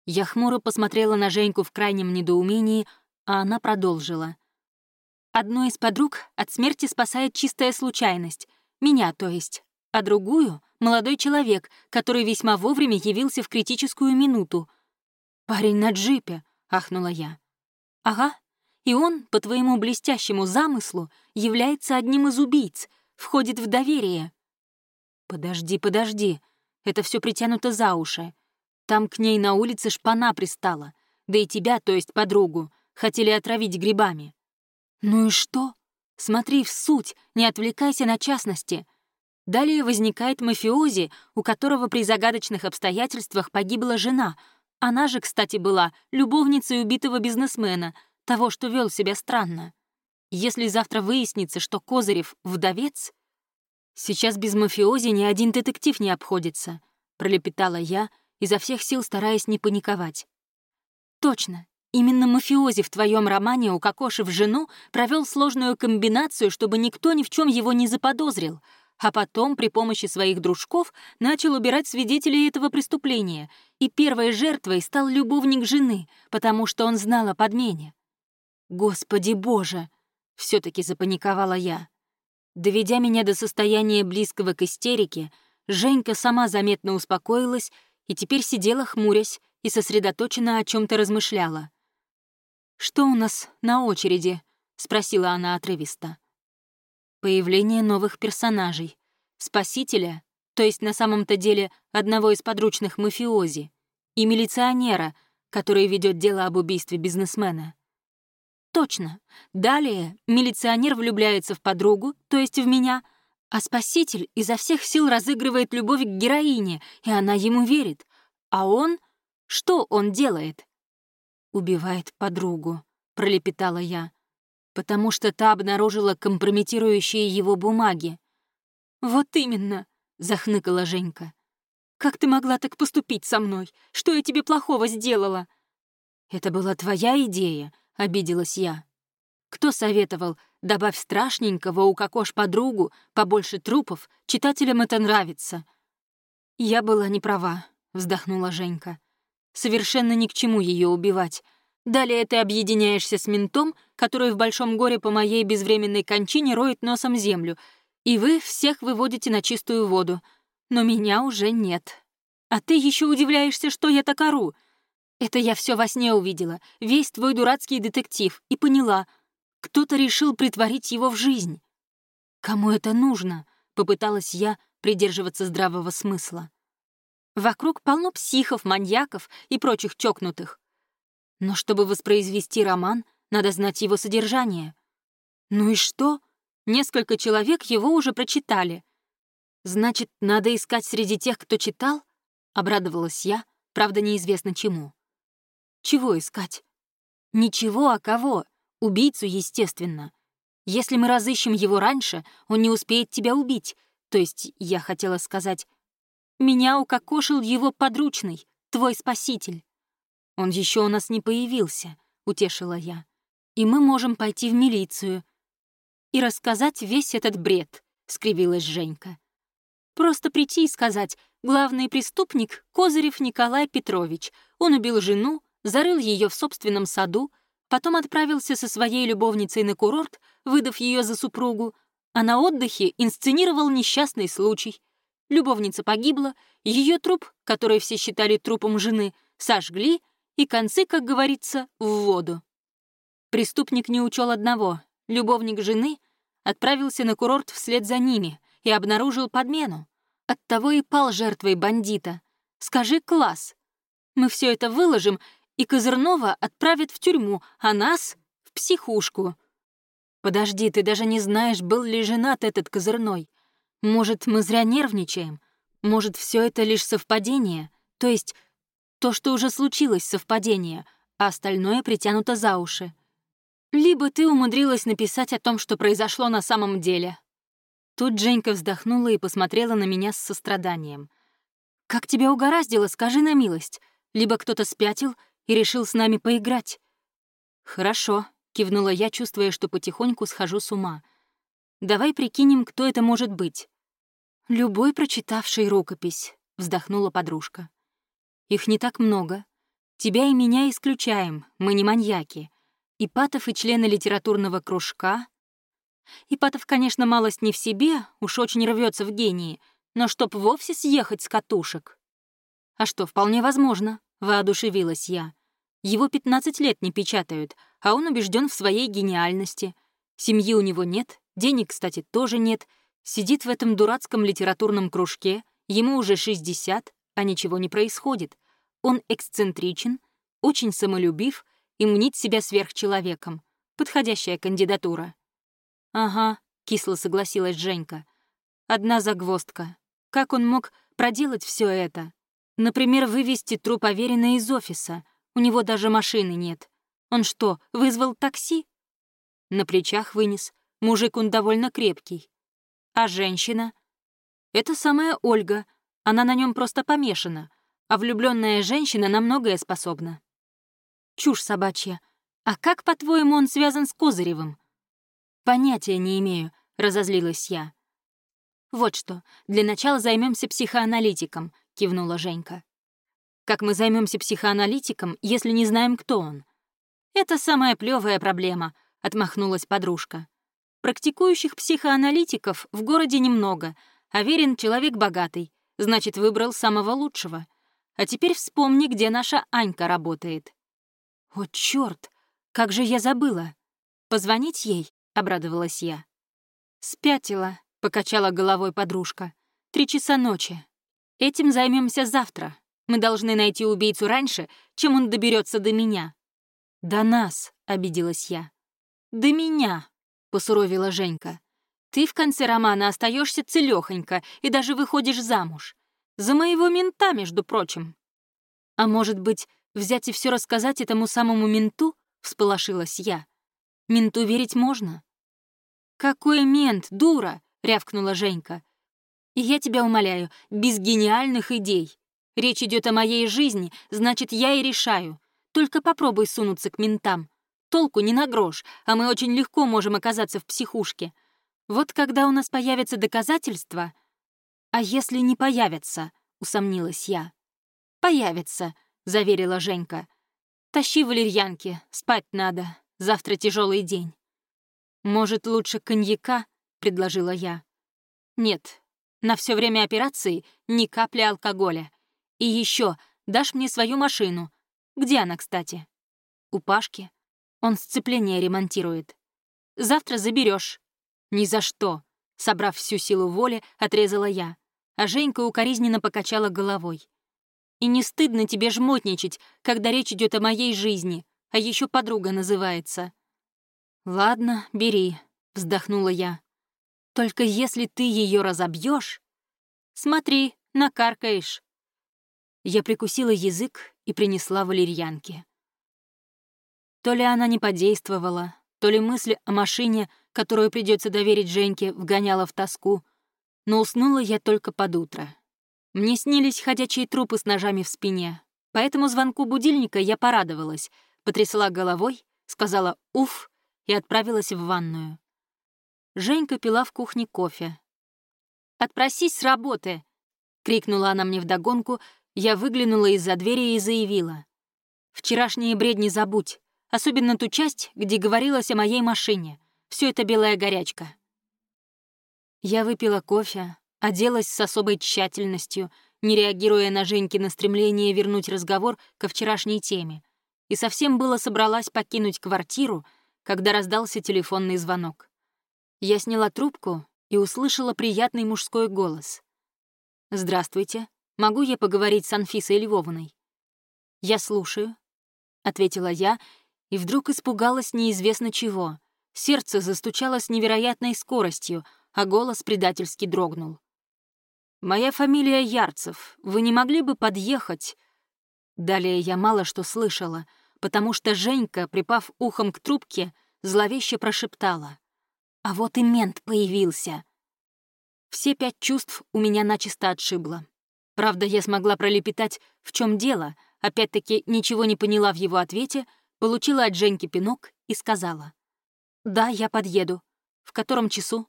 Я хмуро посмотрела на Женьку в крайнем недоумении, а она продолжила. Одну из подруг от смерти спасает чистая случайность, меня, то есть, а другую — молодой человек, который весьма вовремя явился в критическую минуту. «Парень на джипе», — ахнула я. «Ага, и он, по твоему блестящему замыслу, является одним из убийц, входит в доверие». «Подожди, подожди», это все притянуто за уши. Там к ней на улице шпана пристала. Да и тебя, то есть подругу, хотели отравить грибами. Ну и что? Смотри в суть, не отвлекайся на частности. Далее возникает мафиози, у которого при загадочных обстоятельствах погибла жена. Она же, кстати, была любовницей убитого бизнесмена, того, что вел себя странно. Если завтра выяснится, что Козырев — вдовец, «Сейчас без мафиози ни один детектив не обходится», — пролепетала я, изо всех сил стараясь не паниковать. «Точно. Именно мафиози в твоем романе, укокошив жену, провел сложную комбинацию, чтобы никто ни в чем его не заподозрил, а потом при помощи своих дружков начал убирать свидетелей этого преступления, и первой жертвой стал любовник жены, потому что он знал о подмене. «Господи боже!» — все таки запаниковала я. Доведя меня до состояния близкого к истерике, Женька сама заметно успокоилась и теперь сидела, хмурясь, и сосредоточенно о чем то размышляла. «Что у нас на очереди?» — спросила она отрывисто. «Появление новых персонажей. Спасителя, то есть на самом-то деле одного из подручных мафиози, и милиционера, который ведет дело об убийстве бизнесмена. Точно. Далее милиционер влюбляется в подругу, то есть в меня, а спаситель изо всех сил разыгрывает любовь к героине, и она ему верит. А он... Что он делает? «Убивает подругу», — пролепетала я, потому что та обнаружила компрометирующие его бумаги. «Вот именно», — захныкала Женька. «Как ты могла так поступить со мной? Что я тебе плохого сделала?» «Это была твоя идея», — обиделась я. «Кто советовал, добавь страшненького, укокошь подругу, побольше трупов, читателям это нравится». «Я была не права», — вздохнула Женька. «Совершенно ни к чему ее убивать. Далее ты объединяешься с ментом, который в большом горе по моей безвременной кончине роет носом землю, и вы всех выводите на чистую воду. Но меня уже нет. А ты еще удивляешься, что я так ору. Это я все во сне увидела, весь твой дурацкий детектив, и поняла, кто-то решил притворить его в жизнь. Кому это нужно? Попыталась я придерживаться здравого смысла. Вокруг полно психов, маньяков и прочих чокнутых. Но чтобы воспроизвести роман, надо знать его содержание. Ну и что? Несколько человек его уже прочитали. Значит, надо искать среди тех, кто читал? Обрадовалась я, правда, неизвестно чему. Чего искать? Ничего, а кого? Убийцу, естественно. Если мы разыщем его раньше, он не успеет тебя убить. То есть, я хотела сказать, меня укокошил его подручный, твой спаситель. Он еще у нас не появился, утешила я. И мы можем пойти в милицию. И рассказать весь этот бред, скривилась Женька. Просто прийти и сказать, главный преступник — Козырев Николай Петрович. Он убил жену, зарыл ее в собственном саду, потом отправился со своей любовницей на курорт, выдав ее за супругу, а на отдыхе инсценировал несчастный случай. Любовница погибла, ее труп, который все считали трупом жены, сожгли, и концы, как говорится, в воду. Преступник не учел одного. Любовник жены отправился на курорт вслед за ними и обнаружил подмену. Оттого и пал жертвой бандита. Скажи класс. Мы все это выложим, и Козырнова отправят в тюрьму, а нас — в психушку. Подожди, ты даже не знаешь, был ли женат этот Козырной. Может, мы зря нервничаем? Может, все это лишь совпадение? То есть то, что уже случилось, совпадение, а остальное притянуто за уши. Либо ты умудрилась написать о том, что произошло на самом деле. Тут Женька вздохнула и посмотрела на меня с состраданием. «Как тебя угораздило, скажи на милость. Либо кто-то спятил, и решил с нами поиграть». «Хорошо», — кивнула я, чувствуя, что потихоньку схожу с ума. «Давай прикинем, кто это может быть». «Любой прочитавший рукопись», — вздохнула подружка. «Их не так много. Тебя и меня исключаем, мы не маньяки. Ипатов и члены литературного кружка. Ипатов, конечно, малость не в себе, уж очень рвется в гении, но чтоб вовсе съехать с катушек. А что, вполне возможно воодушевилась я. Его 15 лет не печатают, а он убежден в своей гениальности. Семьи у него нет, денег, кстати, тоже нет. Сидит в этом дурацком литературном кружке, ему уже 60, а ничего не происходит. Он эксцентричен, очень самолюбив и мнит себя сверхчеловеком. Подходящая кандидатура. «Ага», — кисло согласилась Женька. «Одна загвоздка. Как он мог проделать все это?» Например, вывести труп Аверина из офиса. У него даже машины нет. Он что, вызвал такси? На плечах вынес. Мужик он довольно крепкий. А женщина? Это самая Ольга. Она на нем просто помешана. А влюбленная женщина на многое способна. Чушь собачья. А как, по-твоему, он связан с Козыревым? Понятия не имею, разозлилась я. Вот что, для начала займемся психоаналитиком —— кивнула Женька. «Как мы займемся психоаналитиком, если не знаем, кто он?» «Это самая плевая проблема», — отмахнулась подружка. «Практикующих психоаналитиков в городе немного, а Верин — человек богатый, значит, выбрал самого лучшего. А теперь вспомни, где наша Анька работает». «О, чёрт! Как же я забыла! Позвонить ей?» — обрадовалась я. «Спятила», — покачала головой подружка. «Три часа ночи. Этим займемся завтра. Мы должны найти убийцу раньше, чем он доберется до меня». «До нас», — обиделась я. «До меня», — посуровила Женька. «Ты в конце романа остаешься целёхонько и даже выходишь замуж. За моего мента, между прочим». «А может быть, взять и все рассказать этому самому менту?» — всполошилась я. «Менту верить можно?» «Какой мент, дура!» — рявкнула Женька. И я тебя умоляю, без гениальных идей. Речь идет о моей жизни, значит, я и решаю. Только попробуй сунуться к ментам. Толку не на грош, а мы очень легко можем оказаться в психушке. Вот когда у нас появятся доказательства... А если не появятся, усомнилась я. Появятся, заверила Женька. Тащи валерьянки, спать надо, завтра тяжелый день. Может, лучше коньяка, предложила я. Нет, на все время операции ни капли алкоголя. И еще дашь мне свою машину. Где она, кстати? У Пашки. Он сцепление ремонтирует. Завтра заберешь. Ни за что. Собрав всю силу воли, отрезала я. А Женька укоризненно покачала головой. И не стыдно тебе жмотничать, когда речь идет о моей жизни, а еще подруга называется. Ладно, бери, вздохнула я. Только если ты ее разобьешь, смотри, накаркаешь. Я прикусила язык и принесла валерьянки. То ли она не подействовала, то ли мысль о машине, которую придется доверить Женьке, вгоняла в тоску, но уснула я только под утро. Мне снились ходячие трупы с ножами в спине, поэтому звонку будильника я порадовалась, потрясла головой, сказала «уф» и отправилась в ванную. Женька пила в кухне кофе. «Отпросись с работы!» — крикнула она мне вдогонку, я выглянула из-за двери и заявила. «Вчерашние бредни забудь особенно ту часть, где говорилось о моей машине. Все это белая горячка. Я выпила кофе, оделась с особой тщательностью, не реагируя на Женькино стремление вернуть разговор ко вчерашней теме, и совсем было собралась покинуть квартиру, когда раздался телефонный звонок. Я сняла трубку и услышала приятный мужской голос. «Здравствуйте. Могу я поговорить с Анфисой Львовной?» «Я слушаю», — ответила я и вдруг испугалась неизвестно чего. Сердце застучало с невероятной скоростью, а голос предательски дрогнул. «Моя фамилия Ярцев. Вы не могли бы подъехать?» Далее я мало что слышала, потому что Женька, припав ухом к трубке, зловеще прошептала. «А вот и мент появился!» Все пять чувств у меня начисто отшибло. Правда, я смогла пролепетать, в чем дело, опять-таки ничего не поняла в его ответе — получила от Женьки пинок и сказала. «Да, я подъеду. В котором часу?»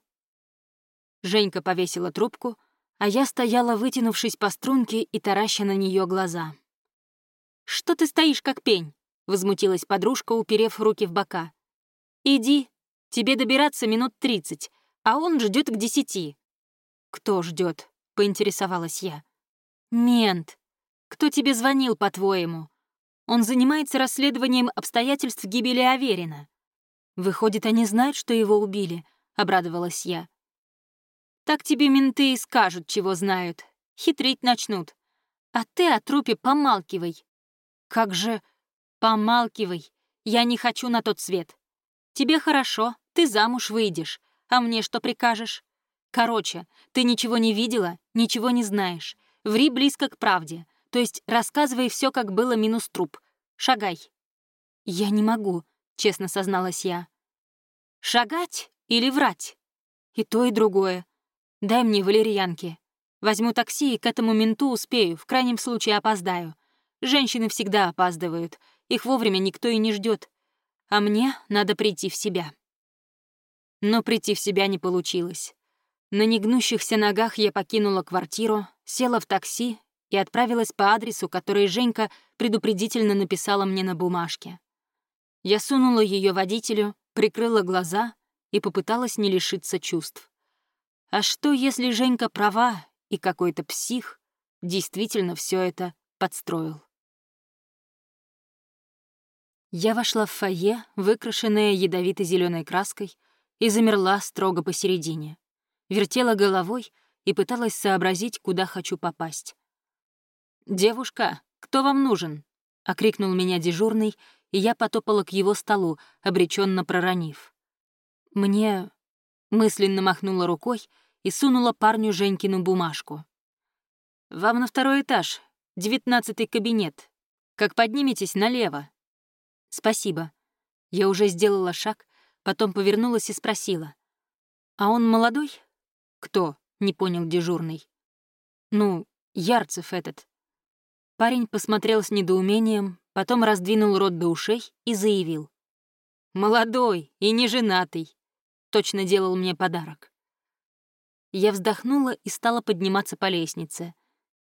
Женька повесила трубку, а я стояла, вытянувшись по струнке и тараща на нее глаза. «Что ты стоишь, как пень?» — возмутилась подружка, уперев руки в бока. «Иди, тебе добираться минут тридцать, а он ждет к десяти». «Кто ждет? поинтересовалась я. «Мент. Кто тебе звонил, по-твоему?» Он занимается расследованием обстоятельств гибели Аверина. Выходит, они знают, что его убили, — обрадовалась я. Так тебе менты и скажут, чего знают. Хитрить начнут. А ты о трупе помалкивай. Как же... Помалкивай. Я не хочу на тот свет. Тебе хорошо, ты замуж выйдешь. А мне что прикажешь? Короче, ты ничего не видела, ничего не знаешь. Ври близко к правде. То есть рассказывай все, как было минус труп. Шагай». «Я не могу», — честно созналась я. «Шагать или врать?» «И то, и другое. Дай мне валерьянки. Возьму такси и к этому менту успею, в крайнем случае опоздаю. Женщины всегда опаздывают, их вовремя никто и не ждет. А мне надо прийти в себя». Но прийти в себя не получилось. На негнущихся ногах я покинула квартиру, села в такси и отправилась по адресу, который Женька предупредительно написала мне на бумажке. Я сунула ее водителю, прикрыла глаза и попыталась не лишиться чувств. А что, если Женька права, и какой-то псих действительно все это подстроил? Я вошла в фойе, выкрашенное ядовито зеленой краской, и замерла строго посередине. Вертела головой и пыталась сообразить, куда хочу попасть. «Девушка, кто вам нужен?» — окрикнул меня дежурный, и я потопала к его столу, обреченно проронив. «Мне...» — мысленно махнула рукой и сунула парню Женькину бумажку. «Вам на второй этаж, девятнадцатый кабинет. Как подниметесь, налево». «Спасибо». Я уже сделала шаг, потом повернулась и спросила. «А он молодой?» «Кто?» — не понял дежурный. «Ну, Ярцев этот. Парень посмотрел с недоумением, потом раздвинул рот до ушей и заявил. «Молодой и не женатый. Точно делал мне подарок». Я вздохнула и стала подниматься по лестнице.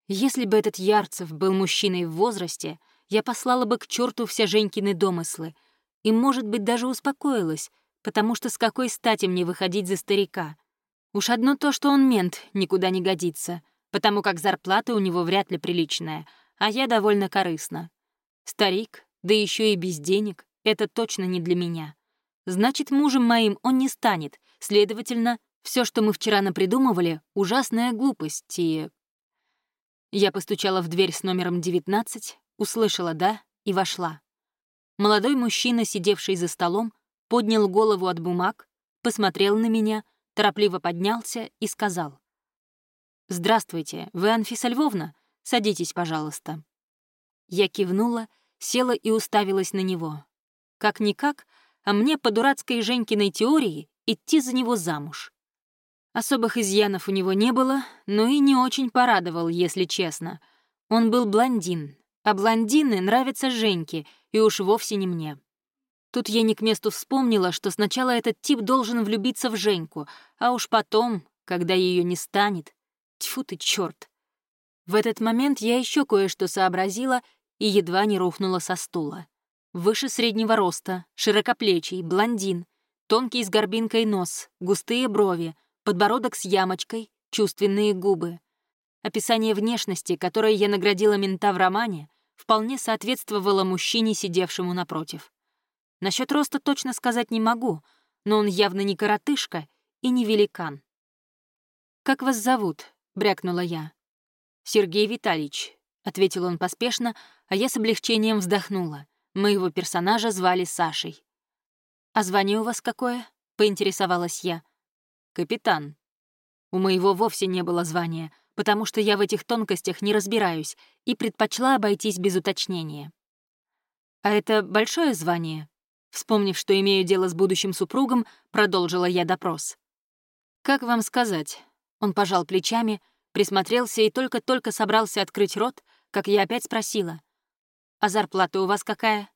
Если бы этот Ярцев был мужчиной в возрасте, я послала бы к черту все Женькины домыслы и, может быть, даже успокоилась, потому что с какой стати мне выходить за старика? Уж одно то, что он мент, никуда не годится, потому как зарплата у него вряд ли приличная — а я довольно корыстна. Старик, да еще и без денег, это точно не для меня. Значит, мужем моим он не станет, следовательно, все, что мы вчера напридумывали, ужасная глупость и... Я постучала в дверь с номером 19, услышала «да» и вошла. Молодой мужчина, сидевший за столом, поднял голову от бумаг, посмотрел на меня, торопливо поднялся и сказал. «Здравствуйте, вы Анфиса Львовна? Садитесь, пожалуйста». Я кивнула, села и уставилась на него. Как-никак, а мне по дурацкой Женькиной теории идти за него замуж. Особых изъянов у него не было, но и не очень порадовал, если честно. Он был блондин, а блондины нравятся Женьке, и уж вовсе не мне. Тут я не к месту вспомнила, что сначала этот тип должен влюбиться в Женьку, а уж потом, когда ее не станет. Тьфу ты, черт! В этот момент я еще кое-что сообразила и едва не рухнула со стула. Выше среднего роста, широкоплечий, блондин, тонкий с горбинкой нос, густые брови, подбородок с ямочкой, чувственные губы. Описание внешности, которое я наградила мента в романе, вполне соответствовало мужчине, сидевшему напротив. Насчет роста точно сказать не могу, но он явно не коротышка и не великан. «Как вас зовут?» — брякнула я. «Сергей Витальевич», — ответил он поспешно, а я с облегчением вздохнула. Моего персонажа звали Сашей. «А звание у вас какое?» — поинтересовалась я. «Капитан». У моего вовсе не было звания, потому что я в этих тонкостях не разбираюсь и предпочла обойтись без уточнения. «А это большое звание?» Вспомнив, что имею дело с будущим супругом, продолжила я допрос. «Как вам сказать?» Он пожал плечами, присмотрелся и только-только собрался открыть рот, как я опять спросила. «А зарплата у вас какая?»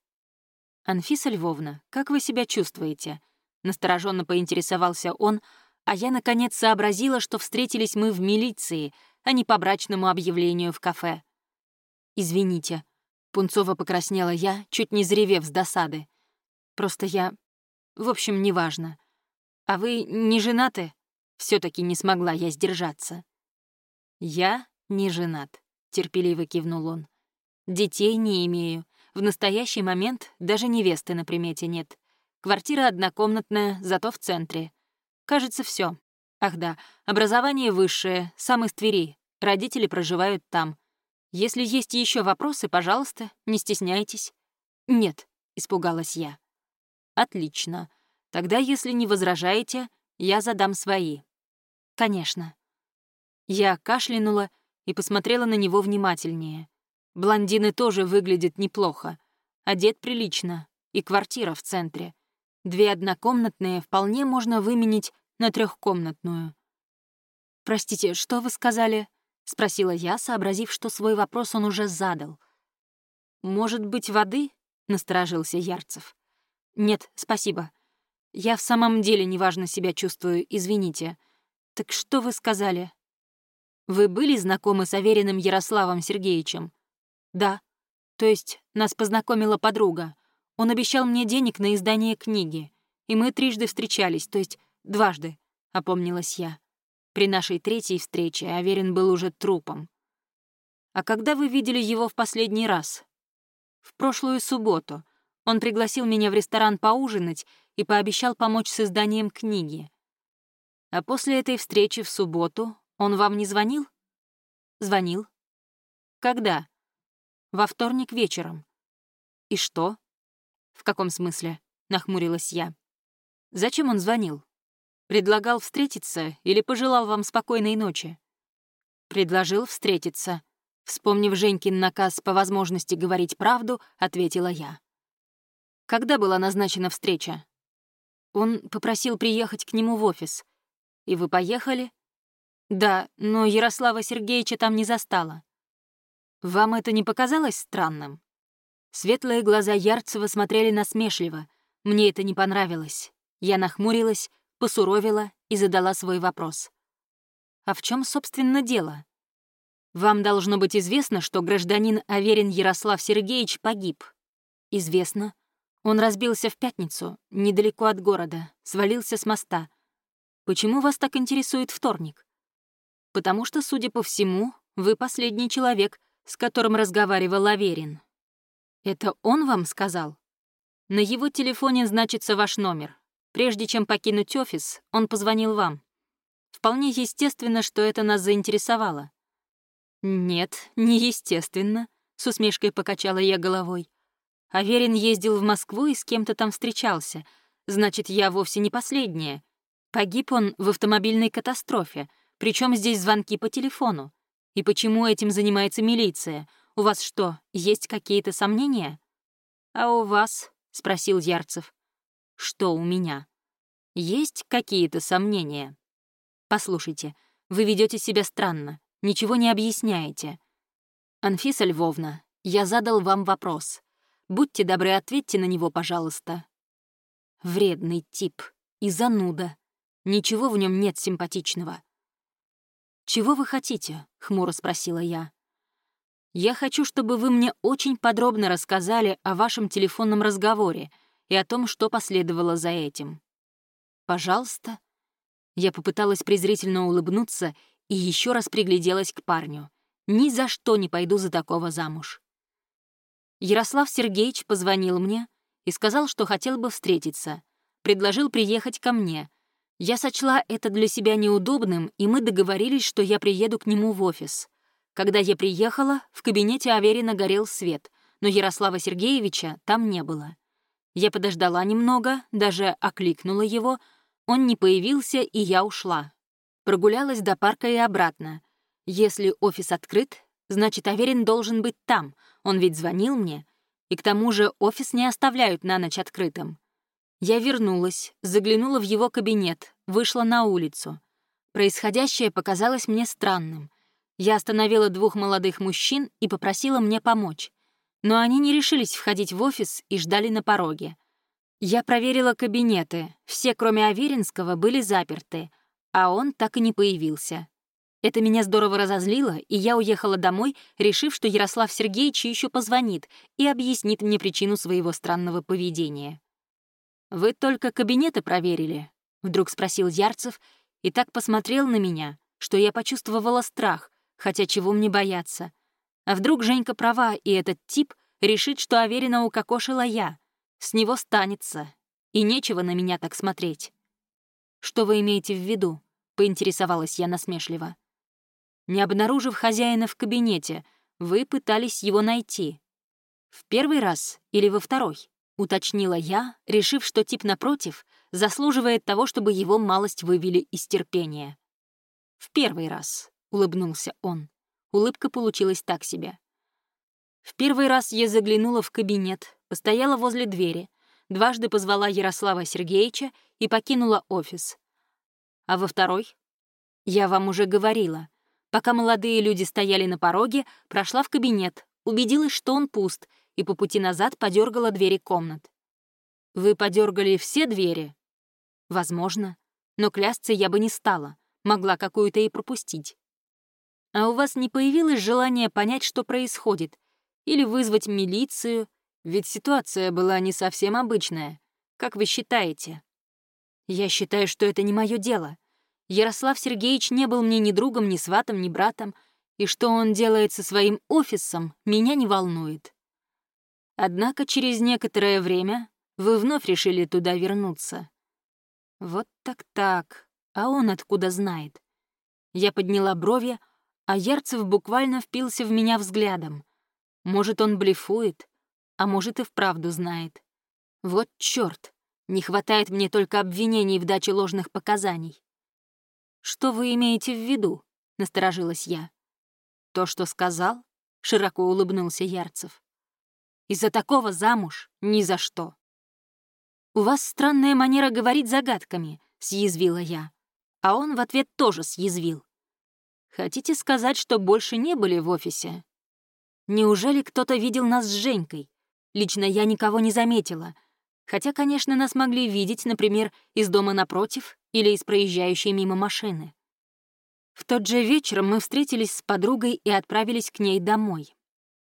«Анфиса Львовна, как вы себя чувствуете?» Настороженно поинтересовался он, а я, наконец, сообразила, что встретились мы в милиции, а не по брачному объявлению в кафе. «Извините», — пунцово покраснела я, чуть не заревев с досады. «Просто я... В общем, неважно. А вы не женаты?» все таки не смогла я сдержаться. «Я не женат», — терпеливо кивнул он. «Детей не имею. В настоящий момент даже невесты на примете нет. Квартира однокомнатная, зато в центре. Кажется, все. Ах да, образование высшее, сам из Твери. Родители проживают там. Если есть еще вопросы, пожалуйста, не стесняйтесь. Нет, испугалась я. Отлично. Тогда, если не возражаете, я задам свои. Конечно. Я кашлянула и посмотрела на него внимательнее. Блондины тоже выглядят неплохо. Одет прилично. И квартира в центре. Две однокомнатные вполне можно выменить на трехкомнатную. «Простите, что вы сказали?» — спросила я, сообразив, что свой вопрос он уже задал. «Может быть, воды?» — насторожился Ярцев. «Нет, спасибо. Я в самом деле неважно себя чувствую, извините. Так что вы сказали?» «Вы были знакомы с Авериным Ярославом Сергеевичем?» «Да. То есть нас познакомила подруга. Он обещал мне денег на издание книги. И мы трижды встречались, то есть Дважды, — опомнилась я. При нашей третьей встрече Аверин был уже трупом. А когда вы видели его в последний раз? В прошлую субботу. Он пригласил меня в ресторан поужинать и пообещал помочь с изданием книги. А после этой встречи в субботу он вам не звонил? Звонил. Когда? Во вторник вечером. И что? В каком смысле? Нахмурилась я. Зачем он звонил? Предлагал встретиться или пожелал вам спокойной ночи? Предложил встретиться. Вспомнив Женькин наказ по возможности говорить правду, ответила я. Когда была назначена встреча? Он попросил приехать к нему в офис. И вы поехали? Да, но Ярослава Сергеевича там не застала. Вам это не показалось странным? Светлые глаза Ярцева смотрели насмешливо. Мне это не понравилось. Я нахмурилась, посуровила и задала свой вопрос. «А в чем, собственно, дело? Вам должно быть известно, что гражданин Аверин Ярослав Сергеевич погиб. Известно. Он разбился в пятницу, недалеко от города, свалился с моста. Почему вас так интересует вторник? Потому что, судя по всему, вы последний человек, с которым разговаривал Аверин. Это он вам сказал? На его телефоне значится ваш номер. Прежде чем покинуть офис, он позвонил вам. Вполне естественно, что это нас заинтересовало. «Нет, не естественно», — с усмешкой покачала я головой. Аверин ездил в Москву и с кем-то там встречался. Значит, я вовсе не последняя. Погиб он в автомобильной катастрофе, причем здесь звонки по телефону. И почему этим занимается милиция? У вас что, есть какие-то сомнения? А у вас? спросил Ярцев. Что у меня? Есть какие-то сомнения? Послушайте, вы ведете себя странно, ничего не объясняете. Анфиса Львовна, я задал вам вопрос. Будьте добры, ответьте на него, пожалуйста. Вредный тип и зануда. Ничего в нем нет симпатичного. «Чего вы хотите?» — хмуро спросила я. «Я хочу, чтобы вы мне очень подробно рассказали о вашем телефонном разговоре и о том, что последовало за этим». «Пожалуйста». Я попыталась презрительно улыбнуться и еще раз пригляделась к парню. Ни за что не пойду за такого замуж. Ярослав Сергеевич позвонил мне и сказал, что хотел бы встретиться. Предложил приехать ко мне — я сочла это для себя неудобным, и мы договорились, что я приеду к нему в офис. Когда я приехала, в кабинете Аверина горел свет, но Ярослава Сергеевича там не было. Я подождала немного, даже окликнула его, он не появился, и я ушла. Прогулялась до парка и обратно. Если офис открыт, значит, Аверин должен быть там, он ведь звонил мне. И к тому же офис не оставляют на ночь открытым. Я вернулась, заглянула в его кабинет, вышла на улицу. Происходящее показалось мне странным. Я остановила двух молодых мужчин и попросила мне помочь. Но они не решились входить в офис и ждали на пороге. Я проверила кабинеты, все, кроме Аверинского, были заперты, а он так и не появился. Это меня здорово разозлило, и я уехала домой, решив, что Ярослав Сергеевич еще позвонит и объяснит мне причину своего странного поведения. «Вы только кабинеты проверили?» — вдруг спросил Ярцев и так посмотрел на меня, что я почувствовала страх, хотя чего мне бояться. А вдруг Женька права, и этот тип решит, что Аверина укокошила я. С него станется, и нечего на меня так смотреть. «Что вы имеете в виду?» — поинтересовалась я насмешливо. «Не обнаружив хозяина в кабинете, вы пытались его найти. В первый раз или во второй?» — уточнила я, решив, что тип напротив заслуживает того, чтобы его малость вывели из терпения. «В первый раз», — улыбнулся он. Улыбка получилась так себе. В первый раз я заглянула в кабинет, постояла возле двери, дважды позвала Ярослава Сергеевича и покинула офис. А во второй? Я вам уже говорила. Пока молодые люди стояли на пороге, прошла в кабинет, убедилась, что он пуст — и по пути назад подергала двери комнат. «Вы подергали все двери?» «Возможно. Но клясться я бы не стала. Могла какую-то и пропустить. А у вас не появилось желания понять, что происходит? Или вызвать милицию? Ведь ситуация была не совсем обычная. Как вы считаете?» «Я считаю, что это не мое дело. Ярослав Сергеевич не был мне ни другом, ни сватом, ни братом, и что он делает со своим офисом, меня не волнует. Однако через некоторое время вы вновь решили туда вернуться. Вот так-так, а он откуда знает? Я подняла брови, а Ярцев буквально впился в меня взглядом. Может, он блефует, а может, и вправду знает. Вот чёрт, не хватает мне только обвинений в даче ложных показаний. «Что вы имеете в виду?» — насторожилась я. «То, что сказал?» — широко улыбнулся Ярцев. Из-за такого замуж ни за что. «У вас странная манера говорить загадками», — съязвила я. А он в ответ тоже съязвил. «Хотите сказать, что больше не были в офисе?» «Неужели кто-то видел нас с Женькой? Лично я никого не заметила. Хотя, конечно, нас могли видеть, например, из дома напротив или из проезжающей мимо машины. В тот же вечер мы встретились с подругой и отправились к ней домой.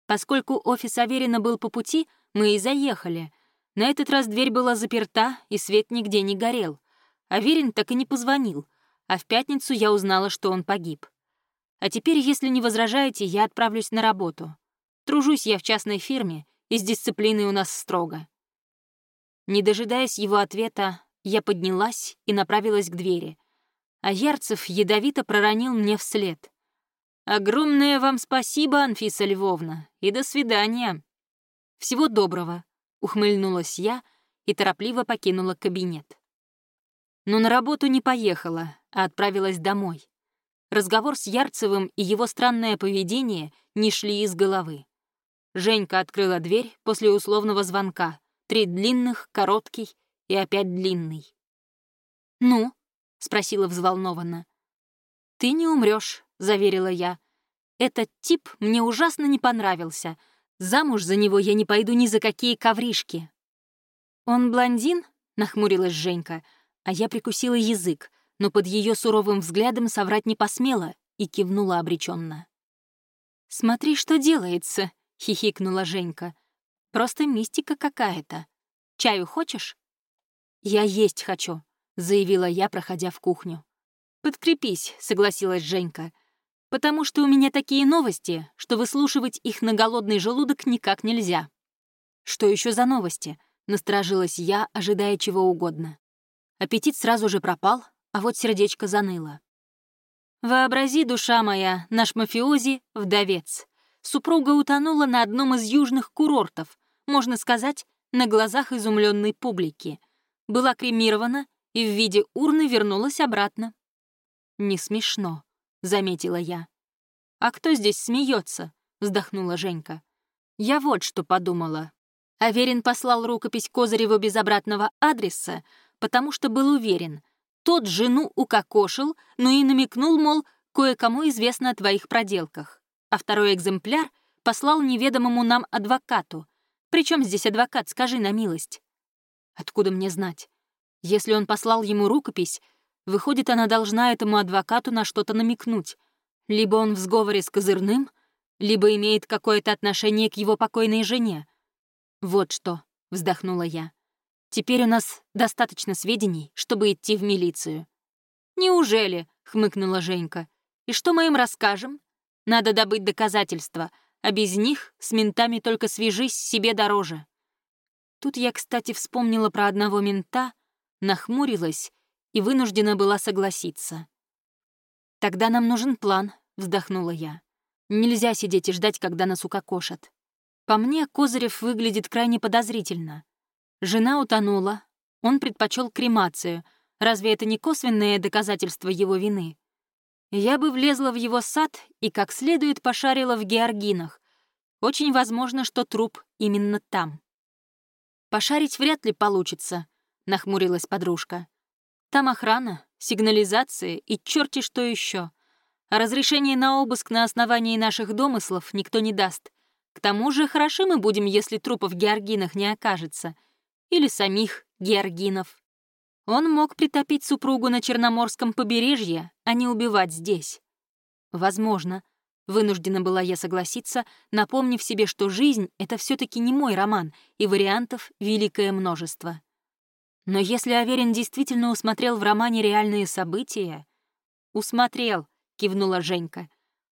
Поскольку офис Аверина был по пути, мы и заехали. На этот раз дверь была заперта, и свет нигде не горел. Аверин так и не позвонил, а в пятницу я узнала, что он погиб. А теперь, если не возражаете, я отправлюсь на работу. Тружусь я в частной фирме, и с дисциплиной у нас строго. Не дожидаясь его ответа, я поднялась и направилась к двери. А Ярцев ядовито проронил мне вслед. Огромное вам спасибо, Анфиса Львовна, и до свидания. Всего доброго, — ухмыльнулась я и торопливо покинула кабинет. Но на работу не поехала, а отправилась домой. Разговор с Ярцевым и его странное поведение не шли из головы. Женька открыла дверь после условного звонка. Три длинных, короткий и опять длинный. «Ну?» — спросила взволнованно. «Ты не умрешь, заверила я. «Этот тип мне ужасно не понравился. Замуж за него я не пойду ни за какие ковришки». «Он блондин?» — нахмурилась Женька, а я прикусила язык, но под ее суровым взглядом соврать не посмела и кивнула обреченно. «Смотри, что делается!» — хихикнула Женька. «Просто мистика какая-то. Чаю хочешь?» «Я есть хочу», — заявила я, проходя в кухню. «Подкрепись», — согласилась Женька. «Потому что у меня такие новости, что выслушивать их на голодный желудок никак нельзя». «Что еще за новости?» — насторожилась я, ожидая чего угодно. Аппетит сразу же пропал, а вот сердечко заныло. «Вообрази, душа моя, наш мафиози — вдовец супруга утонула на одном из южных курортов, можно сказать, на глазах изумленной публики. Была кремирована и в виде урны вернулась обратно. «Не смешно», — заметила я. «А кто здесь смеется? вздохнула Женька. «Я вот что подумала. Аверин послал рукопись Козыреву без обратного адреса, потому что был уверен, тот жену укокошил, но и намекнул, мол, кое-кому известно о твоих проделках а второй экземпляр послал неведомому нам адвокату. Причем здесь адвокат, скажи на милость? Откуда мне знать? Если он послал ему рукопись, выходит, она должна этому адвокату на что-то намекнуть. Либо он в сговоре с Козырным, либо имеет какое-то отношение к его покойной жене. «Вот что», — вздохнула я. «Теперь у нас достаточно сведений, чтобы идти в милицию». «Неужели?» — хмыкнула Женька. «И что мы им расскажем? Надо добыть доказательства, а без них с ментами только свяжись себе дороже. Тут я, кстати, вспомнила про одного мента, нахмурилась и вынуждена была согласиться. «Тогда нам нужен план», — вздохнула я. «Нельзя сидеть и ждать, когда нас укокошат. По мне, Козырев выглядит крайне подозрительно. Жена утонула, он предпочел кремацию. Разве это не косвенное доказательство его вины? я бы влезла в его сад и как следует пошарила в георгинах. Очень возможно, что труп именно там. «Пошарить вряд ли получится», — нахмурилась подружка. «Там охрана, сигнализация и черти что еще. А разрешение на обыск на основании наших домыслов никто не даст. К тому же хороши мы будем, если трупов георгинах не окажется. Или самих георгинов. Он мог притопить супругу на Черноморском побережье, а не убивать здесь. Возможно. Вынуждена была я согласиться, напомнив себе, что жизнь — это все таки не мой роман, и вариантов великое множество. Но если Аверин действительно усмотрел в романе реальные события... «Усмотрел», — кивнула Женька,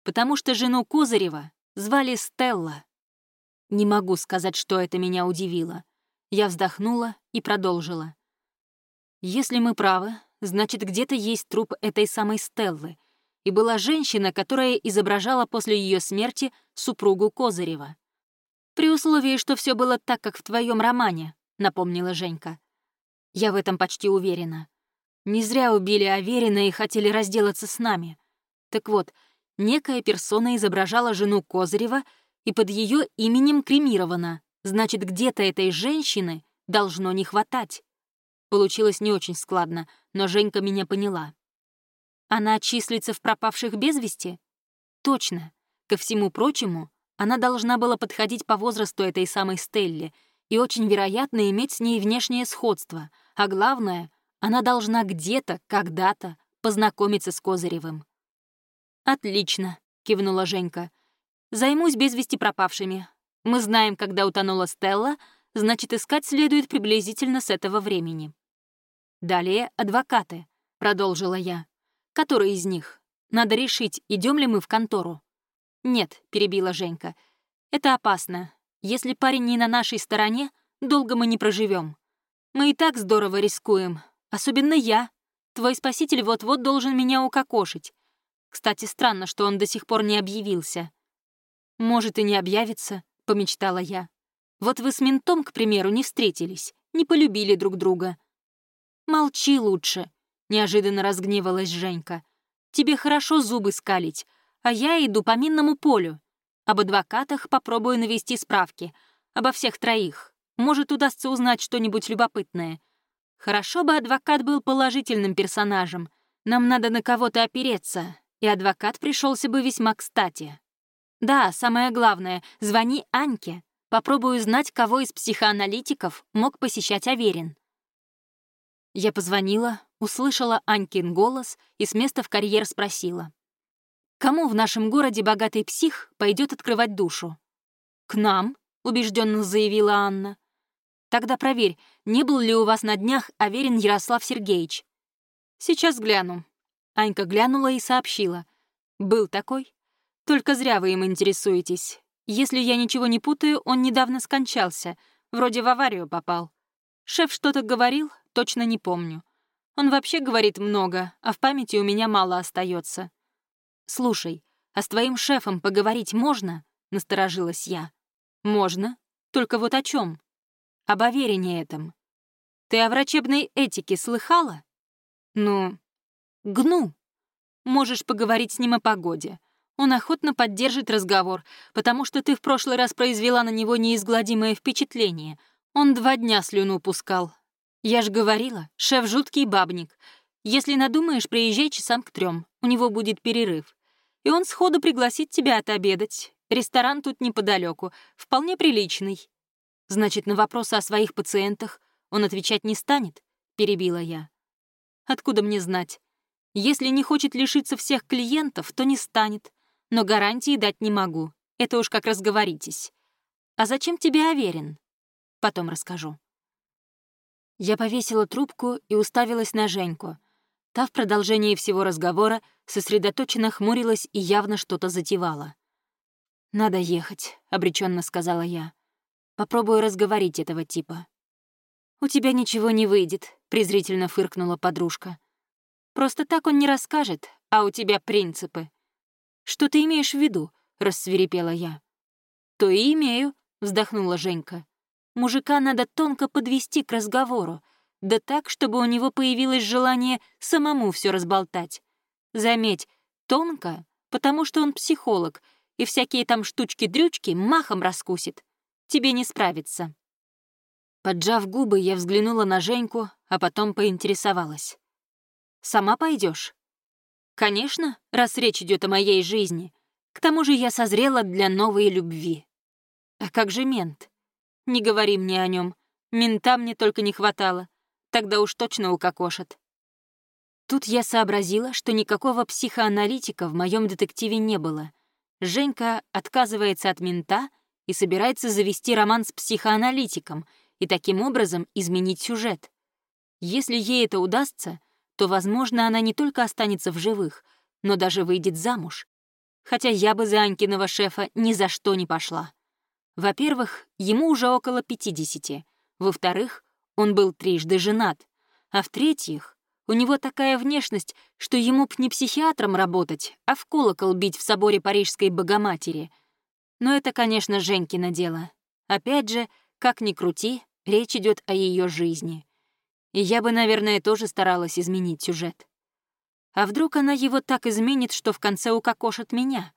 «потому что жену Козырева звали Стелла». Не могу сказать, что это меня удивило. Я вздохнула и продолжила. Если мы правы, значит, где-то есть труп этой самой Стеллы, и была женщина, которая изображала после ее смерти супругу Козырева. «При условии, что все было так, как в твоем романе», — напомнила Женька. «Я в этом почти уверена. Не зря убили Аверина и хотели разделаться с нами. Так вот, некая персона изображала жену Козырева и под ее именем кремирована. Значит, где-то этой женщины должно не хватать. Получилось не очень складно, но Женька меня поняла. Она числится в пропавших без вести? Точно. Ко всему прочему, она должна была подходить по возрасту этой самой Стелли и очень вероятно иметь с ней внешнее сходство, а главное, она должна где-то, когда-то познакомиться с Козыревым. «Отлично», — кивнула Женька. «Займусь без вести пропавшими. Мы знаем, когда утонула Стелла, значит, искать следует приблизительно с этого времени». Далее адвокаты, продолжила я. Который из них? Надо решить, идем ли мы в контору. Нет, перебила Женька. Это опасно. Если парень не на нашей стороне, долго мы не проживем. Мы и так здорово рискуем. Особенно я. Твой спаситель вот-вот должен меня укокошить. Кстати, странно, что он до сих пор не объявился. Может, и не объявится, помечтала я. Вот вы с ментом, к примеру, не встретились, не полюбили друг друга. Молчи лучше, неожиданно разгневалась Женька. Тебе хорошо зубы скалить, а я иду по минному полю. Об адвокатах попробую навести справки. Обо всех троих. Может, удастся узнать что-нибудь любопытное. Хорошо бы адвокат был положительным персонажем. Нам надо на кого-то опереться, и адвокат пришелся бы весьма кстати. Да, самое главное, звони Аньке. Попробую узнать, кого из психоаналитиков мог посещать Аверин. Я позвонила, услышала Анькин голос и с места в карьер спросила. «Кому в нашем городе богатый псих пойдет открывать душу?» «К нам», — убежденно заявила Анна. «Тогда проверь, не был ли у вас на днях Аверин Ярослав Сергеевич?» «Сейчас гляну». Анька глянула и сообщила. «Был такой. Только зря вы им интересуетесь. Если я ничего не путаю, он недавно скончался. Вроде в аварию попал. Шеф что-то говорил, точно не помню. Он вообще говорит много, а в памяти у меня мало остается. «Слушай, а с твоим шефом поговорить можно?» — насторожилась я. «Можно. Только вот о чем? Об уверении этом. Ты о врачебной этике слыхала? Ну, гну. Можешь поговорить с ним о погоде. Он охотно поддержит разговор, потому что ты в прошлый раз произвела на него неизгладимое впечатление. Он два дня слюну пускал, «Я ж говорила, шеф жуткий бабник. Если надумаешь, приезжай часам к трем. У него будет перерыв. И он сходу пригласит тебя отобедать. Ресторан тут неподалеку, вполне приличный». «Значит, на вопросы о своих пациентах он отвечать не станет?» — перебила я. «Откуда мне знать? Если не хочет лишиться всех клиентов, то не станет. Но гарантии дать не могу. Это уж как разговоритесь. А зачем тебе Аверин? Потом расскажу». Я повесила трубку и уставилась на Женьку. Та в продолжении всего разговора сосредоточенно хмурилась и явно что-то затевала. «Надо ехать», — обреченно сказала я. «Попробую разговорить этого типа». «У тебя ничего не выйдет», — презрительно фыркнула подружка. «Просто так он не расскажет, а у тебя принципы». «Что ты имеешь в виду?» — рассверепела я. «То и имею», — вздохнула Женька. Мужика надо тонко подвести к разговору, да так, чтобы у него появилось желание самому все разболтать. Заметь, тонко, потому что он психолог, и всякие там штучки-дрючки махом раскусит. Тебе не справиться. Поджав губы, я взглянула на Женьку, а потом поинтересовалась. «Сама пойдешь? «Конечно, раз речь идет о моей жизни. К тому же я созрела для новой любви». «А как же мент? Не говори мне о нем. Мента мне только не хватало. Тогда уж точно укокошат. Тут я сообразила, что никакого психоаналитика в моем детективе не было. Женька отказывается от мента и собирается завести роман с психоаналитиком и таким образом изменить сюжет. Если ей это удастся, то, возможно, она не только останется в живых, но даже выйдет замуж. Хотя я бы за Анькиного шефа ни за что не пошла. Во-первых, ему уже около 50. Во-вторых, он был трижды женат. А в-третьих, у него такая внешность, что ему б не психиатром работать, а в колокол бить в соборе Парижской Богоматери. Но это, конечно, Женькино дело. Опять же, как ни крути, речь идет о ее жизни. И я бы, наверное, тоже старалась изменить сюжет. А вдруг она его так изменит, что в конце укокошит меня?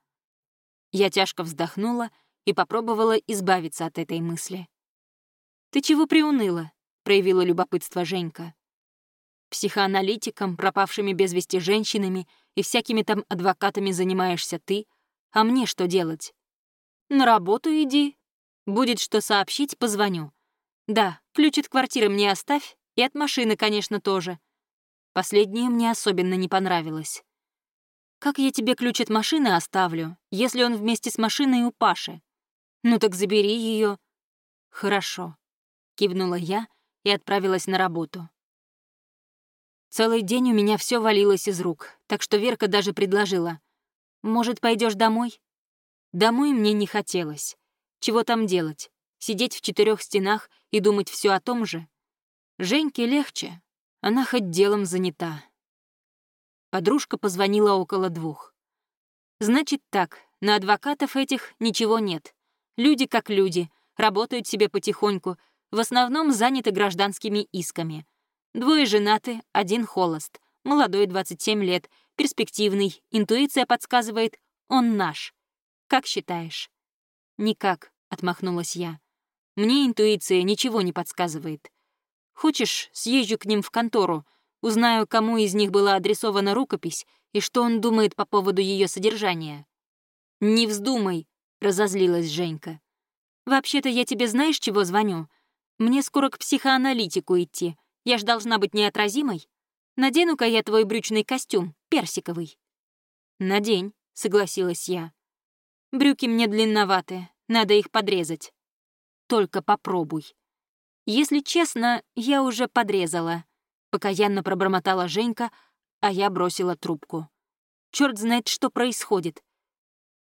Я тяжко вздохнула — и попробовала избавиться от этой мысли. «Ты чего приуныла?» — проявила любопытство Женька. «Психоаналитиком, пропавшими без вести женщинами и всякими там адвокатами занимаешься ты, а мне что делать?» «На работу иди. Будет что сообщить, позвоню. Да, ключ от квартиры мне оставь, и от машины, конечно, тоже. Последнее мне особенно не понравилось. Как я тебе ключ от машины оставлю, если он вместе с машиной у Паши? «Ну так забери ее. «Хорошо», — кивнула я и отправилась на работу. Целый день у меня все валилось из рук, так что Верка даже предложила. «Может, пойдешь домой?» Домой мне не хотелось. Чего там делать? Сидеть в четырех стенах и думать все о том же? Женьке легче. Она хоть делом занята. Подружка позвонила около двух. «Значит так, на адвокатов этих ничего нет. Люди как люди, работают себе потихоньку, в основном заняты гражданскими исками. Двое женаты, один холост, молодой, 27 лет, перспективный, интуиция подсказывает, он наш. Как считаешь? Никак, отмахнулась я. Мне интуиция ничего не подсказывает. Хочешь, съезжу к ним в контору, узнаю, кому из них была адресована рукопись и что он думает по поводу ее содержания. «Не вздумай», — разозлилась Женька. «Вообще-то я тебе знаешь, чего звоню? Мне скоро к психоаналитику идти. Я ж должна быть неотразимой. Надену-ка я твой брючный костюм, персиковый». «Надень», — согласилась я. «Брюки мне длинноваты, надо их подрезать». «Только попробуй». «Если честно, я уже подрезала», — покаянно пробормотала Женька, а я бросила трубку. Черт знает, что происходит.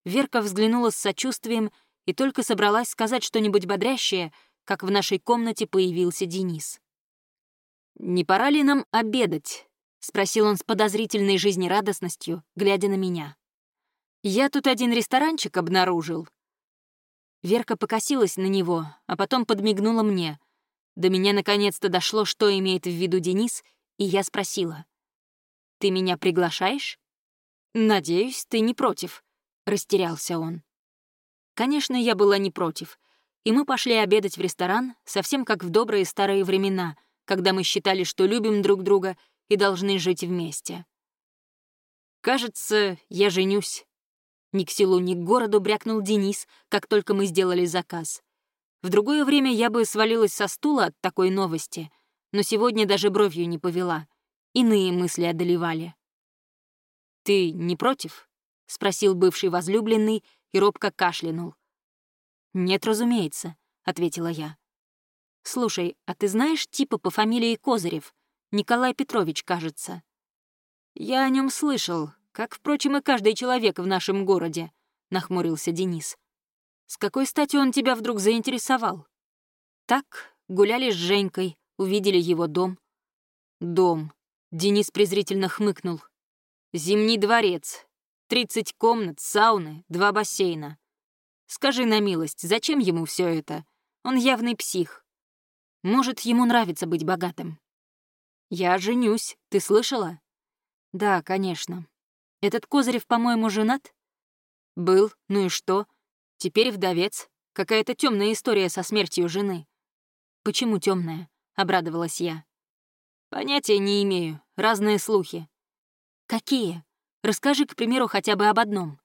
Верка взглянула с сочувствием и только собралась сказать что-нибудь бодрящее, как в нашей комнате появился Денис. «Не пора ли нам обедать?» — спросил он с подозрительной жизнерадостностью, глядя на меня. «Я тут один ресторанчик обнаружил». Верка покосилась на него, а потом подмигнула мне. До меня наконец-то дошло, что имеет в виду Денис, и я спросила. «Ты меня приглашаешь?» «Надеюсь, ты не против», — растерялся он. Конечно, я была не против, и мы пошли обедать в ресторан, совсем как в добрые старые времена, когда мы считали, что любим друг друга и должны жить вместе. «Кажется, я женюсь». Ни к селу, ни к городу брякнул Денис, как только мы сделали заказ. В другое время я бы свалилась со стула от такой новости, но сегодня даже бровью не повела. Иные мысли одолевали. «Ты не против?» — спросил бывший возлюбленный и робко кашлянул. «Нет, разумеется», — ответила я. «Слушай, а ты знаешь типа по фамилии Козырев? Николай Петрович, кажется». «Я о нем слышал, как, впрочем, и каждый человек в нашем городе», — нахмурился Денис. «С какой стати он тебя вдруг заинтересовал?» «Так, гуляли с Женькой, увидели его дом». «Дом», — Денис презрительно хмыкнул. «Зимний дворец. Тридцать комнат, сауны, два бассейна. Скажи на милость, зачем ему все это? Он явный псих. Может, ему нравится быть богатым. Я женюсь, ты слышала? Да, конечно. Этот Козырев, по-моему, женат? Был, ну и что? Теперь вдовец. Какая-то темная история со смертью жены. Почему темная? обрадовалась я. Понятия не имею, разные слухи. Какие? Расскажи, к примеру, хотя бы об одном.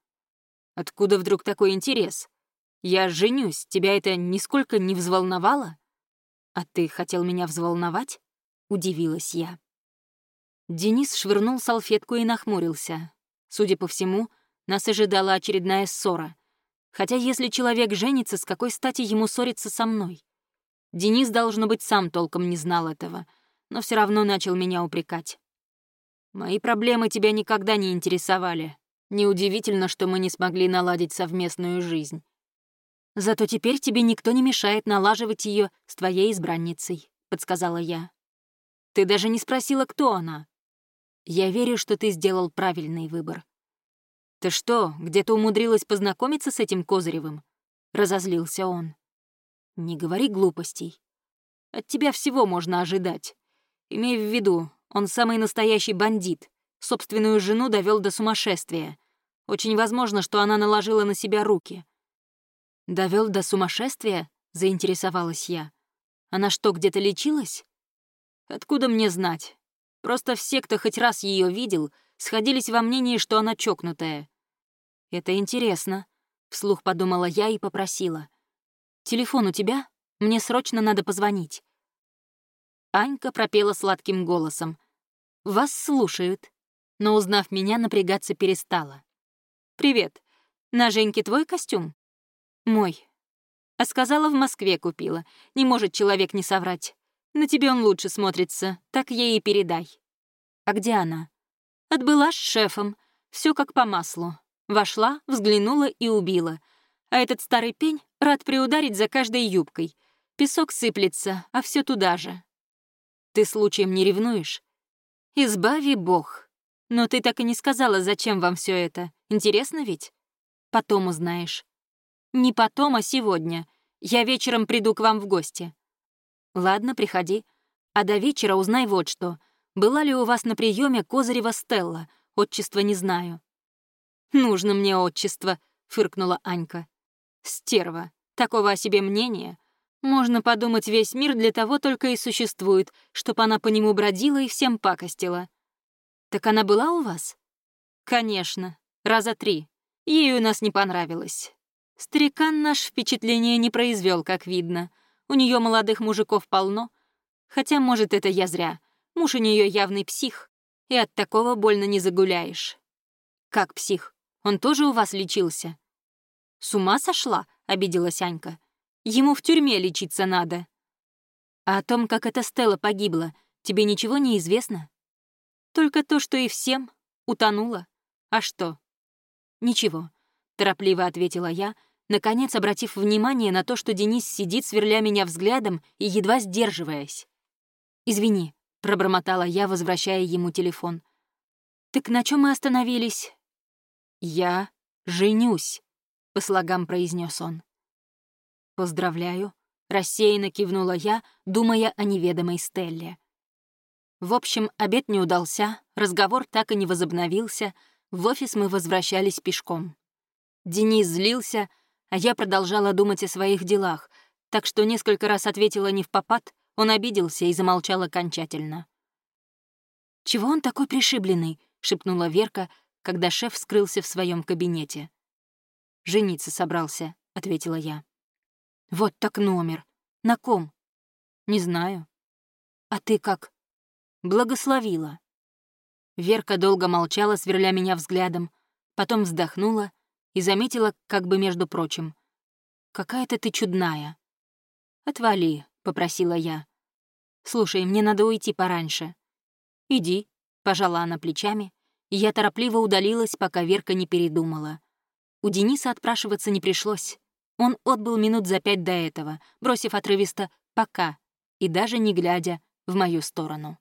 Откуда вдруг такой интерес? Я женюсь, тебя это нисколько не взволновало? А ты хотел меня взволновать? Удивилась я. Денис швырнул салфетку и нахмурился. Судя по всему, нас ожидала очередная ссора. Хотя если человек женится, с какой стати ему ссориться со мной? Денис, должно быть, сам толком не знал этого, но все равно начал меня упрекать. Мои проблемы тебя никогда не интересовали. Неудивительно, что мы не смогли наладить совместную жизнь. Зато теперь тебе никто не мешает налаживать ее с твоей избранницей, подсказала я. Ты даже не спросила, кто она. Я верю, что ты сделал правильный выбор. Ты что, где-то умудрилась познакомиться с этим Козыревым? Разозлился он. Не говори глупостей. От тебя всего можно ожидать. Имей в виду, он самый настоящий бандит. Собственную жену довел до сумасшествия. Очень возможно, что она наложила на себя руки. Довел до сумасшествия? заинтересовалась я. Она что, где-то лечилась? Откуда мне знать? Просто все, кто хоть раз ее видел, сходились во мнении, что она чокнутая. Это интересно, вслух подумала я и попросила. Телефон у тебя? Мне срочно надо позвонить. Анька пропела сладким голосом. «Вас слушают», но, узнав меня, напрягаться перестала. «Привет. На Женьке твой костюм?» «Мой». А сказала, в Москве купила. Не может человек не соврать. На тебе он лучше смотрится, так ей и передай. А где она? Отбыла с шефом. Все как по маслу. Вошла, взглянула и убила. А этот старый пень рад приударить за каждой юбкой. Песок сыплется, а все туда же. Ты случаем не ревнуешь? Избави бог. Но ты так и не сказала, зачем вам все это. Интересно ведь? Потом узнаешь. Не потом, а сегодня. Я вечером приду к вам в гости». «Ладно, приходи. А до вечера узнай вот что. Была ли у вас на приеме Козырева Стелла? Отчество не знаю». «Нужно мне отчество», — фыркнула Анька. «Стерва. Такого о себе мнения. Можно подумать, весь мир для того только и существует, чтоб она по нему бродила и всем пакостила». «Так она была у вас?» «Конечно. Раза три. Ей у нас не понравилось. Старикан наш впечатление не произвел, как видно. У нее молодых мужиков полно. Хотя, может, это я зря. Муж у нее явный псих, и от такого больно не загуляешь. Как псих? Он тоже у вас лечился? С ума сошла? — обиделась Анька. Ему в тюрьме лечиться надо. А о том, как эта Стелла погибла, тебе ничего не известно? Только то, что и всем. Утонула. А что? Ничего, — торопливо ответила я, наконец обратив внимание на то, что Денис сидит, сверля меня взглядом и едва сдерживаясь. «Извини», — пробормотала я, возвращая ему телефон. «Так на чем мы остановились?» «Я женюсь», — по слогам произнес он. «Поздравляю», — рассеянно кивнула я, думая о неведомой Стелле. В общем, обед не удался, разговор так и не возобновился, в офис мы возвращались пешком. Денис злился, а я продолжала думать о своих делах, так что несколько раз ответила не в попад, он обиделся и замолчал окончательно. «Чего он такой пришибленный?» — шепнула Верка, когда шеф скрылся в своем кабинете. «Жениться собрался», — ответила я. «Вот так номер. На ком?» «Не знаю». «А ты как?» «Благословила». Верка долго молчала, сверля меня взглядом, потом вздохнула и заметила, как бы между прочим. «Какая-то ты чудная». «Отвали», — попросила я. «Слушай, мне надо уйти пораньше». «Иди», — пожала она плечами, я торопливо удалилась, пока Верка не передумала. У Дениса отпрашиваться не пришлось. Он отбыл минут за пять до этого, бросив отрывисто «пока» и даже не глядя в мою сторону.